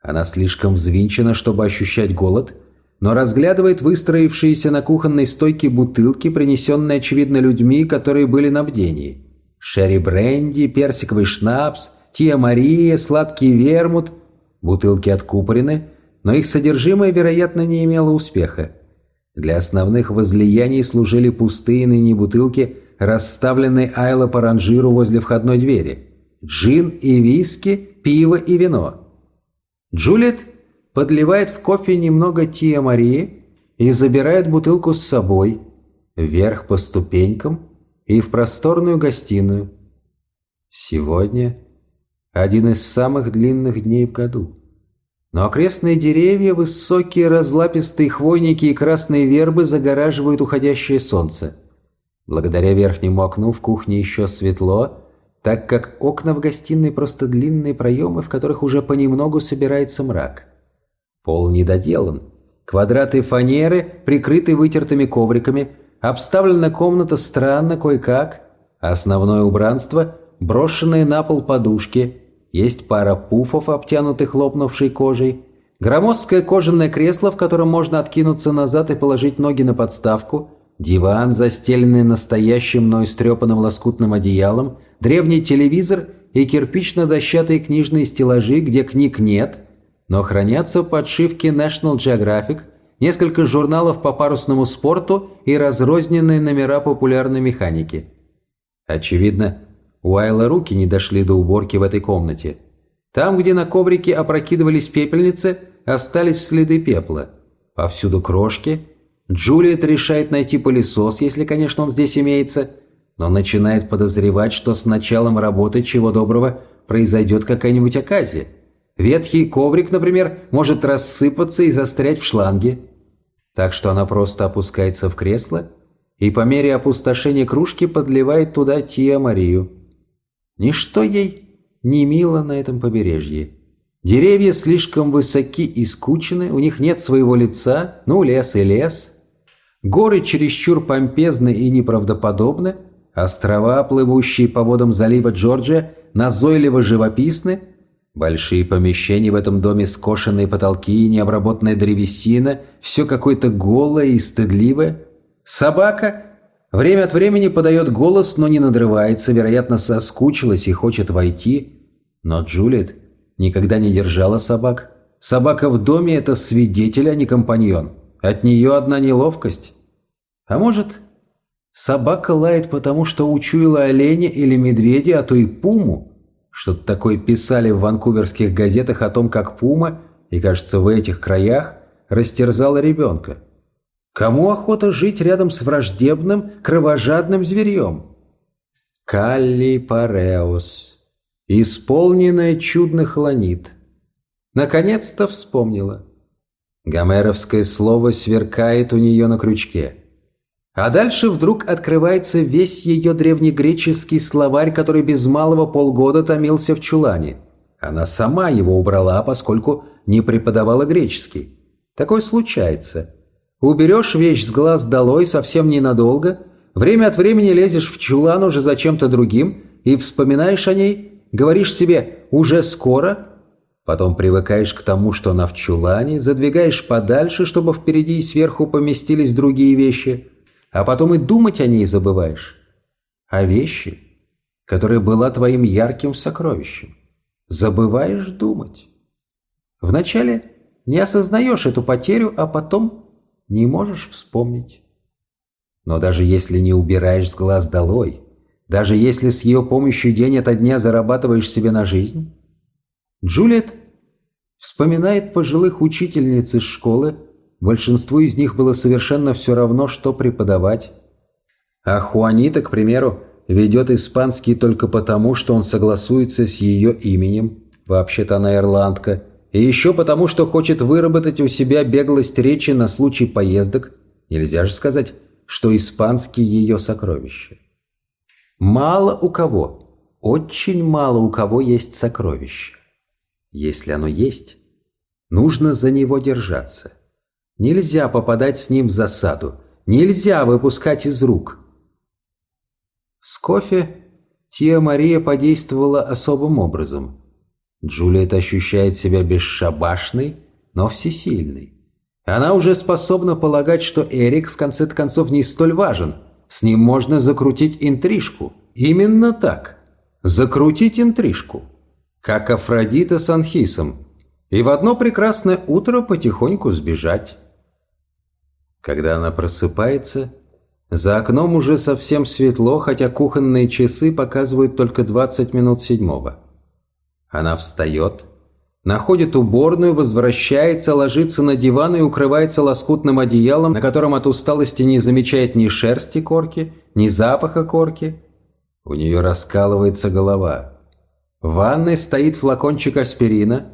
Она слишком взвинчена, чтобы ощущать голод, но разглядывает выстроившиеся на кухонной стойке бутылки, принесенные, очевидно, людьми, которые были на бдении. Шерри бренди, персиковый шнапс, Тия Мария, сладкий вермут. Бутылки откупорены, но их содержимое, вероятно, не имело успеха. Для основных возлияний служили пустые ныне бутылки, расставленные Айла по ранжиру возле входной двери. Джин и виски, пиво и вино. Джулиет подливает в кофе немного Тия Марии и забирает бутылку с собой, вверх по ступенькам и в просторную гостиную. Сегодня один из самых длинных дней в году. Но окрестные деревья, высокие разлапистые хвойники и красные вербы загораживают уходящее солнце. Благодаря верхнему окну в кухне еще светло, так как окна в гостиной просто длинные проемы, в которых уже понемногу собирается мрак. Пол недоделан. Квадраты фанеры, прикрыты вытертыми ковриками, обставлена комната странно кое-как, основное убранство – брошенные на пол подушки – есть пара пуфов, обтянутых лопнувшей кожей, громоздкое кожаное кресло, в котором можно откинуться назад и положить ноги на подставку, диван, застеленный настоящим, но истрепанным лоскутным одеялом, древний телевизор и кирпично-дощатые книжные стеллажи, где книг нет, но хранятся подшивки National Geographic, несколько журналов по парусному спорту и разрозненные номера популярной механики. Очевидно, у Айла руки не дошли до уборки в этой комнате. Там, где на коврике опрокидывались пепельницы, остались следы пепла. Повсюду крошки. Джулиет решает найти пылесос, если, конечно, он здесь имеется, но начинает подозревать, что с началом работы, чего доброго, произойдет какая-нибудь оказия. Ветхий коврик, например, может рассыпаться и застрять в шланге. Так что она просто опускается в кресло и по мере опустошения кружки подливает туда Тия Марию. Ничто ей не мило на этом побережье. Деревья слишком высоки и скучны, у них нет своего лица, ну, лес и лес. Горы чересчур помпезны и неправдоподобны, острова, плывущие по водам залива Джорджия, назойливо живописны, большие помещения в этом доме, скошенные потолки, необработанная древесина, все какое-то голое и стыдливое. Собака Время от времени подает голос, но не надрывается, вероятно, соскучилась и хочет войти. Но Джулиет никогда не держала собак. Собака в доме – это свидетель, а не компаньон. От нее одна неловкость. А может, собака лает потому, что учуяла оленя или медведя, а то и пуму? Что-то такое писали в ванкуверских газетах о том, как пума, и, кажется, в этих краях, растерзала ребенка. Кому охота жить рядом с враждебным, кровожадным зверьем? Калли Пареус, исполненная чудных ланит. Наконец-то вспомнила. Гомеровское слово сверкает у нее на крючке. А дальше вдруг открывается весь ее древнегреческий словарь, который без малого полгода томился в чулане. Она сама его убрала, поскольку не преподавала греческий. Такое случается. Уберешь вещь с глаз долой совсем ненадолго, время от времени лезешь в чулан уже за чем-то другим и вспоминаешь о ней, говоришь себе «уже скоро», потом привыкаешь к тому, что она в чулане, задвигаешь подальше, чтобы впереди и сверху поместились другие вещи, а потом и думать о ней забываешь. О вещи, которая была твоим ярким сокровищем. Забываешь думать. Вначале не осознаешь эту потерю, а потом не можешь вспомнить. Но даже если не убираешь с глаз долой, даже если с ее помощью день ото дня зарабатываешь себе на жизнь, Джулиет вспоминает пожилых учительниц из школы, большинству из них было совершенно все равно, что преподавать. А Хуанита, к примеру, ведет испанский только потому, что он согласуется с ее именем, вообще-то она ирландка, и еще потому, что хочет выработать у себя беглость речи на случай поездок. Нельзя же сказать, что испанский ее сокровище. Мало у кого, очень мало у кого есть сокровище. Если оно есть, нужно за него держаться. Нельзя попадать с ним в засаду, нельзя выпускать из рук. С кофе Тия Мария подействовала особым образом – Джулиет ощущает себя бесшабашной, но всесильной. Она уже способна полагать, что Эрик в конце концов не столь важен. С ним можно закрутить интрижку. Именно так. Закрутить интрижку. Как Афродита с Анхисом. И в одно прекрасное утро потихоньку сбежать. Когда она просыпается, за окном уже совсем светло, хотя кухонные часы показывают только 20 минут седьмого. Она встает, находит уборную, возвращается, ложится на диван и укрывается лоскутным одеялом, на котором от усталости не замечает ни шерсти корки, ни запаха корки. У нее раскалывается голова. В ванной стоит флакончик аспирина.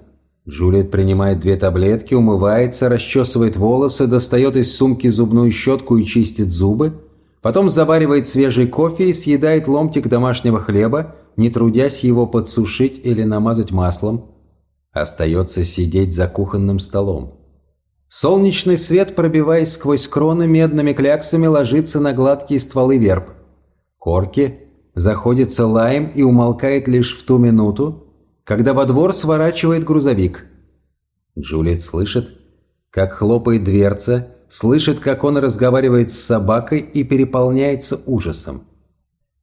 Джулиет принимает две таблетки, умывается, расчесывает волосы, достает из сумки зубную щетку и чистит зубы. Потом заваривает свежий кофе и съедает ломтик домашнего хлеба, не трудясь его подсушить или намазать маслом. Остается сидеть за кухонным столом. Солнечный свет, пробиваясь сквозь кроны медными кляксами, ложится на гладкие стволы верб. Корки заходится лаем и умолкает лишь в ту минуту, когда во двор сворачивает грузовик. Джулиет слышит, как хлопает дверца, слышит, как он разговаривает с собакой и переполняется ужасом.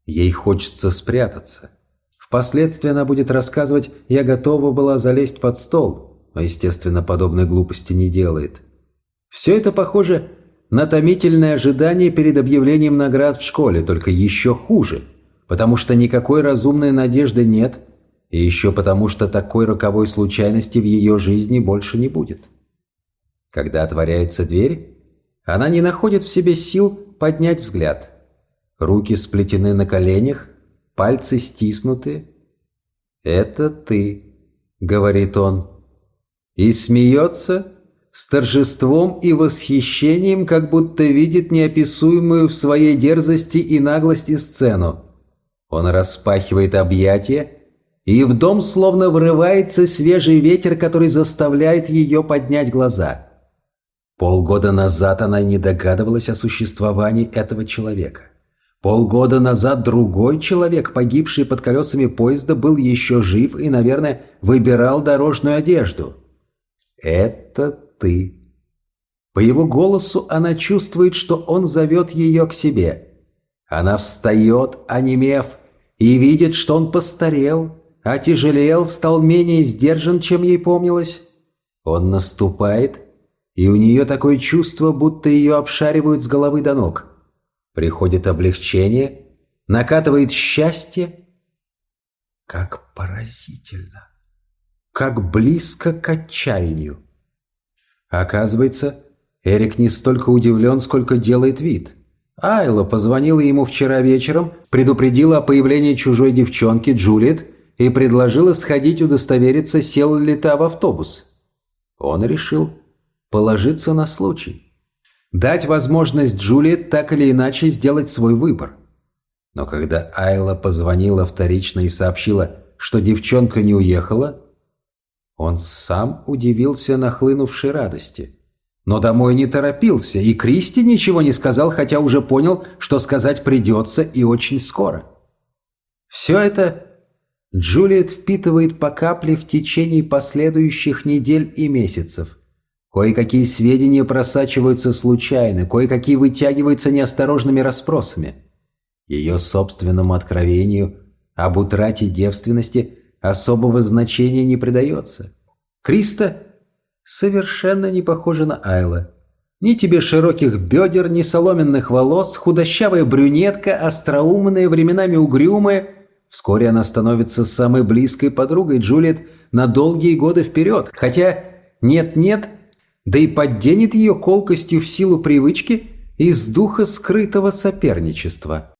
Ей хочется спрятаться. Впоследствии она будет рассказывать «я готова была залезть под стол», но, естественно, подобной глупости не делает. Все это похоже на томительное ожидание перед объявлением наград в школе, только еще хуже, потому что никакой разумной надежды нет, и еще потому что такой роковой случайности в ее жизни больше не будет. Когда отворяется дверь, она не находит в себе сил поднять взгляд. Руки сплетены на коленях, пальцы стиснуты. «Это ты», — говорит он, и смеется с торжеством и восхищением, как будто видит неописуемую в своей дерзости и наглости сцену. Он распахивает объятия, и в дом словно врывается свежий ветер, который заставляет ее поднять глаза. Полгода назад она не догадывалась о существовании этого человека. Полгода назад другой человек, погибший под колесами поезда, был еще жив и, наверное, выбирал дорожную одежду. «Это ты». По его голосу она чувствует, что он зовет ее к себе. Она встает, онемев, и видит, что он постарел, отяжелел, стал менее сдержан, чем ей помнилось. Он наступает, и у нее такое чувство, будто ее обшаривают с головы до ног. Приходит облегчение, накатывает счастье. Как поразительно! Как близко к отчаянию! Оказывается, Эрик не столько удивлен, сколько делает вид. Айла позвонила ему вчера вечером, предупредила о появлении чужой девчонки Джулиет и предложила сходить удостовериться, сел ли та в автобус. Он решил положиться на случай. Дать возможность Джулиет так или иначе сделать свой выбор. Но когда Айла позвонила вторично и сообщила, что девчонка не уехала, он сам удивился нахлынувшей радости. Но домой не торопился, и Кристи ничего не сказал, хотя уже понял, что сказать придется и очень скоро. Все это Джулиет впитывает по капле в течение последующих недель и месяцев. Кое-какие сведения просачиваются случайно, кое-какие вытягиваются неосторожными расспросами. Ее собственному откровению об утрате девственности особого значения не придается. Криста совершенно не похожа на Айла. Ни тебе широких бедер, ни соломенных волос, худощавая брюнетка, остроумная, временами угрюмая – Вскоре она становится самой близкой подругой Джулиет на долгие годы вперед, хотя нет-нет, да и подденет ее колкостью в силу привычки из духа скрытого соперничества.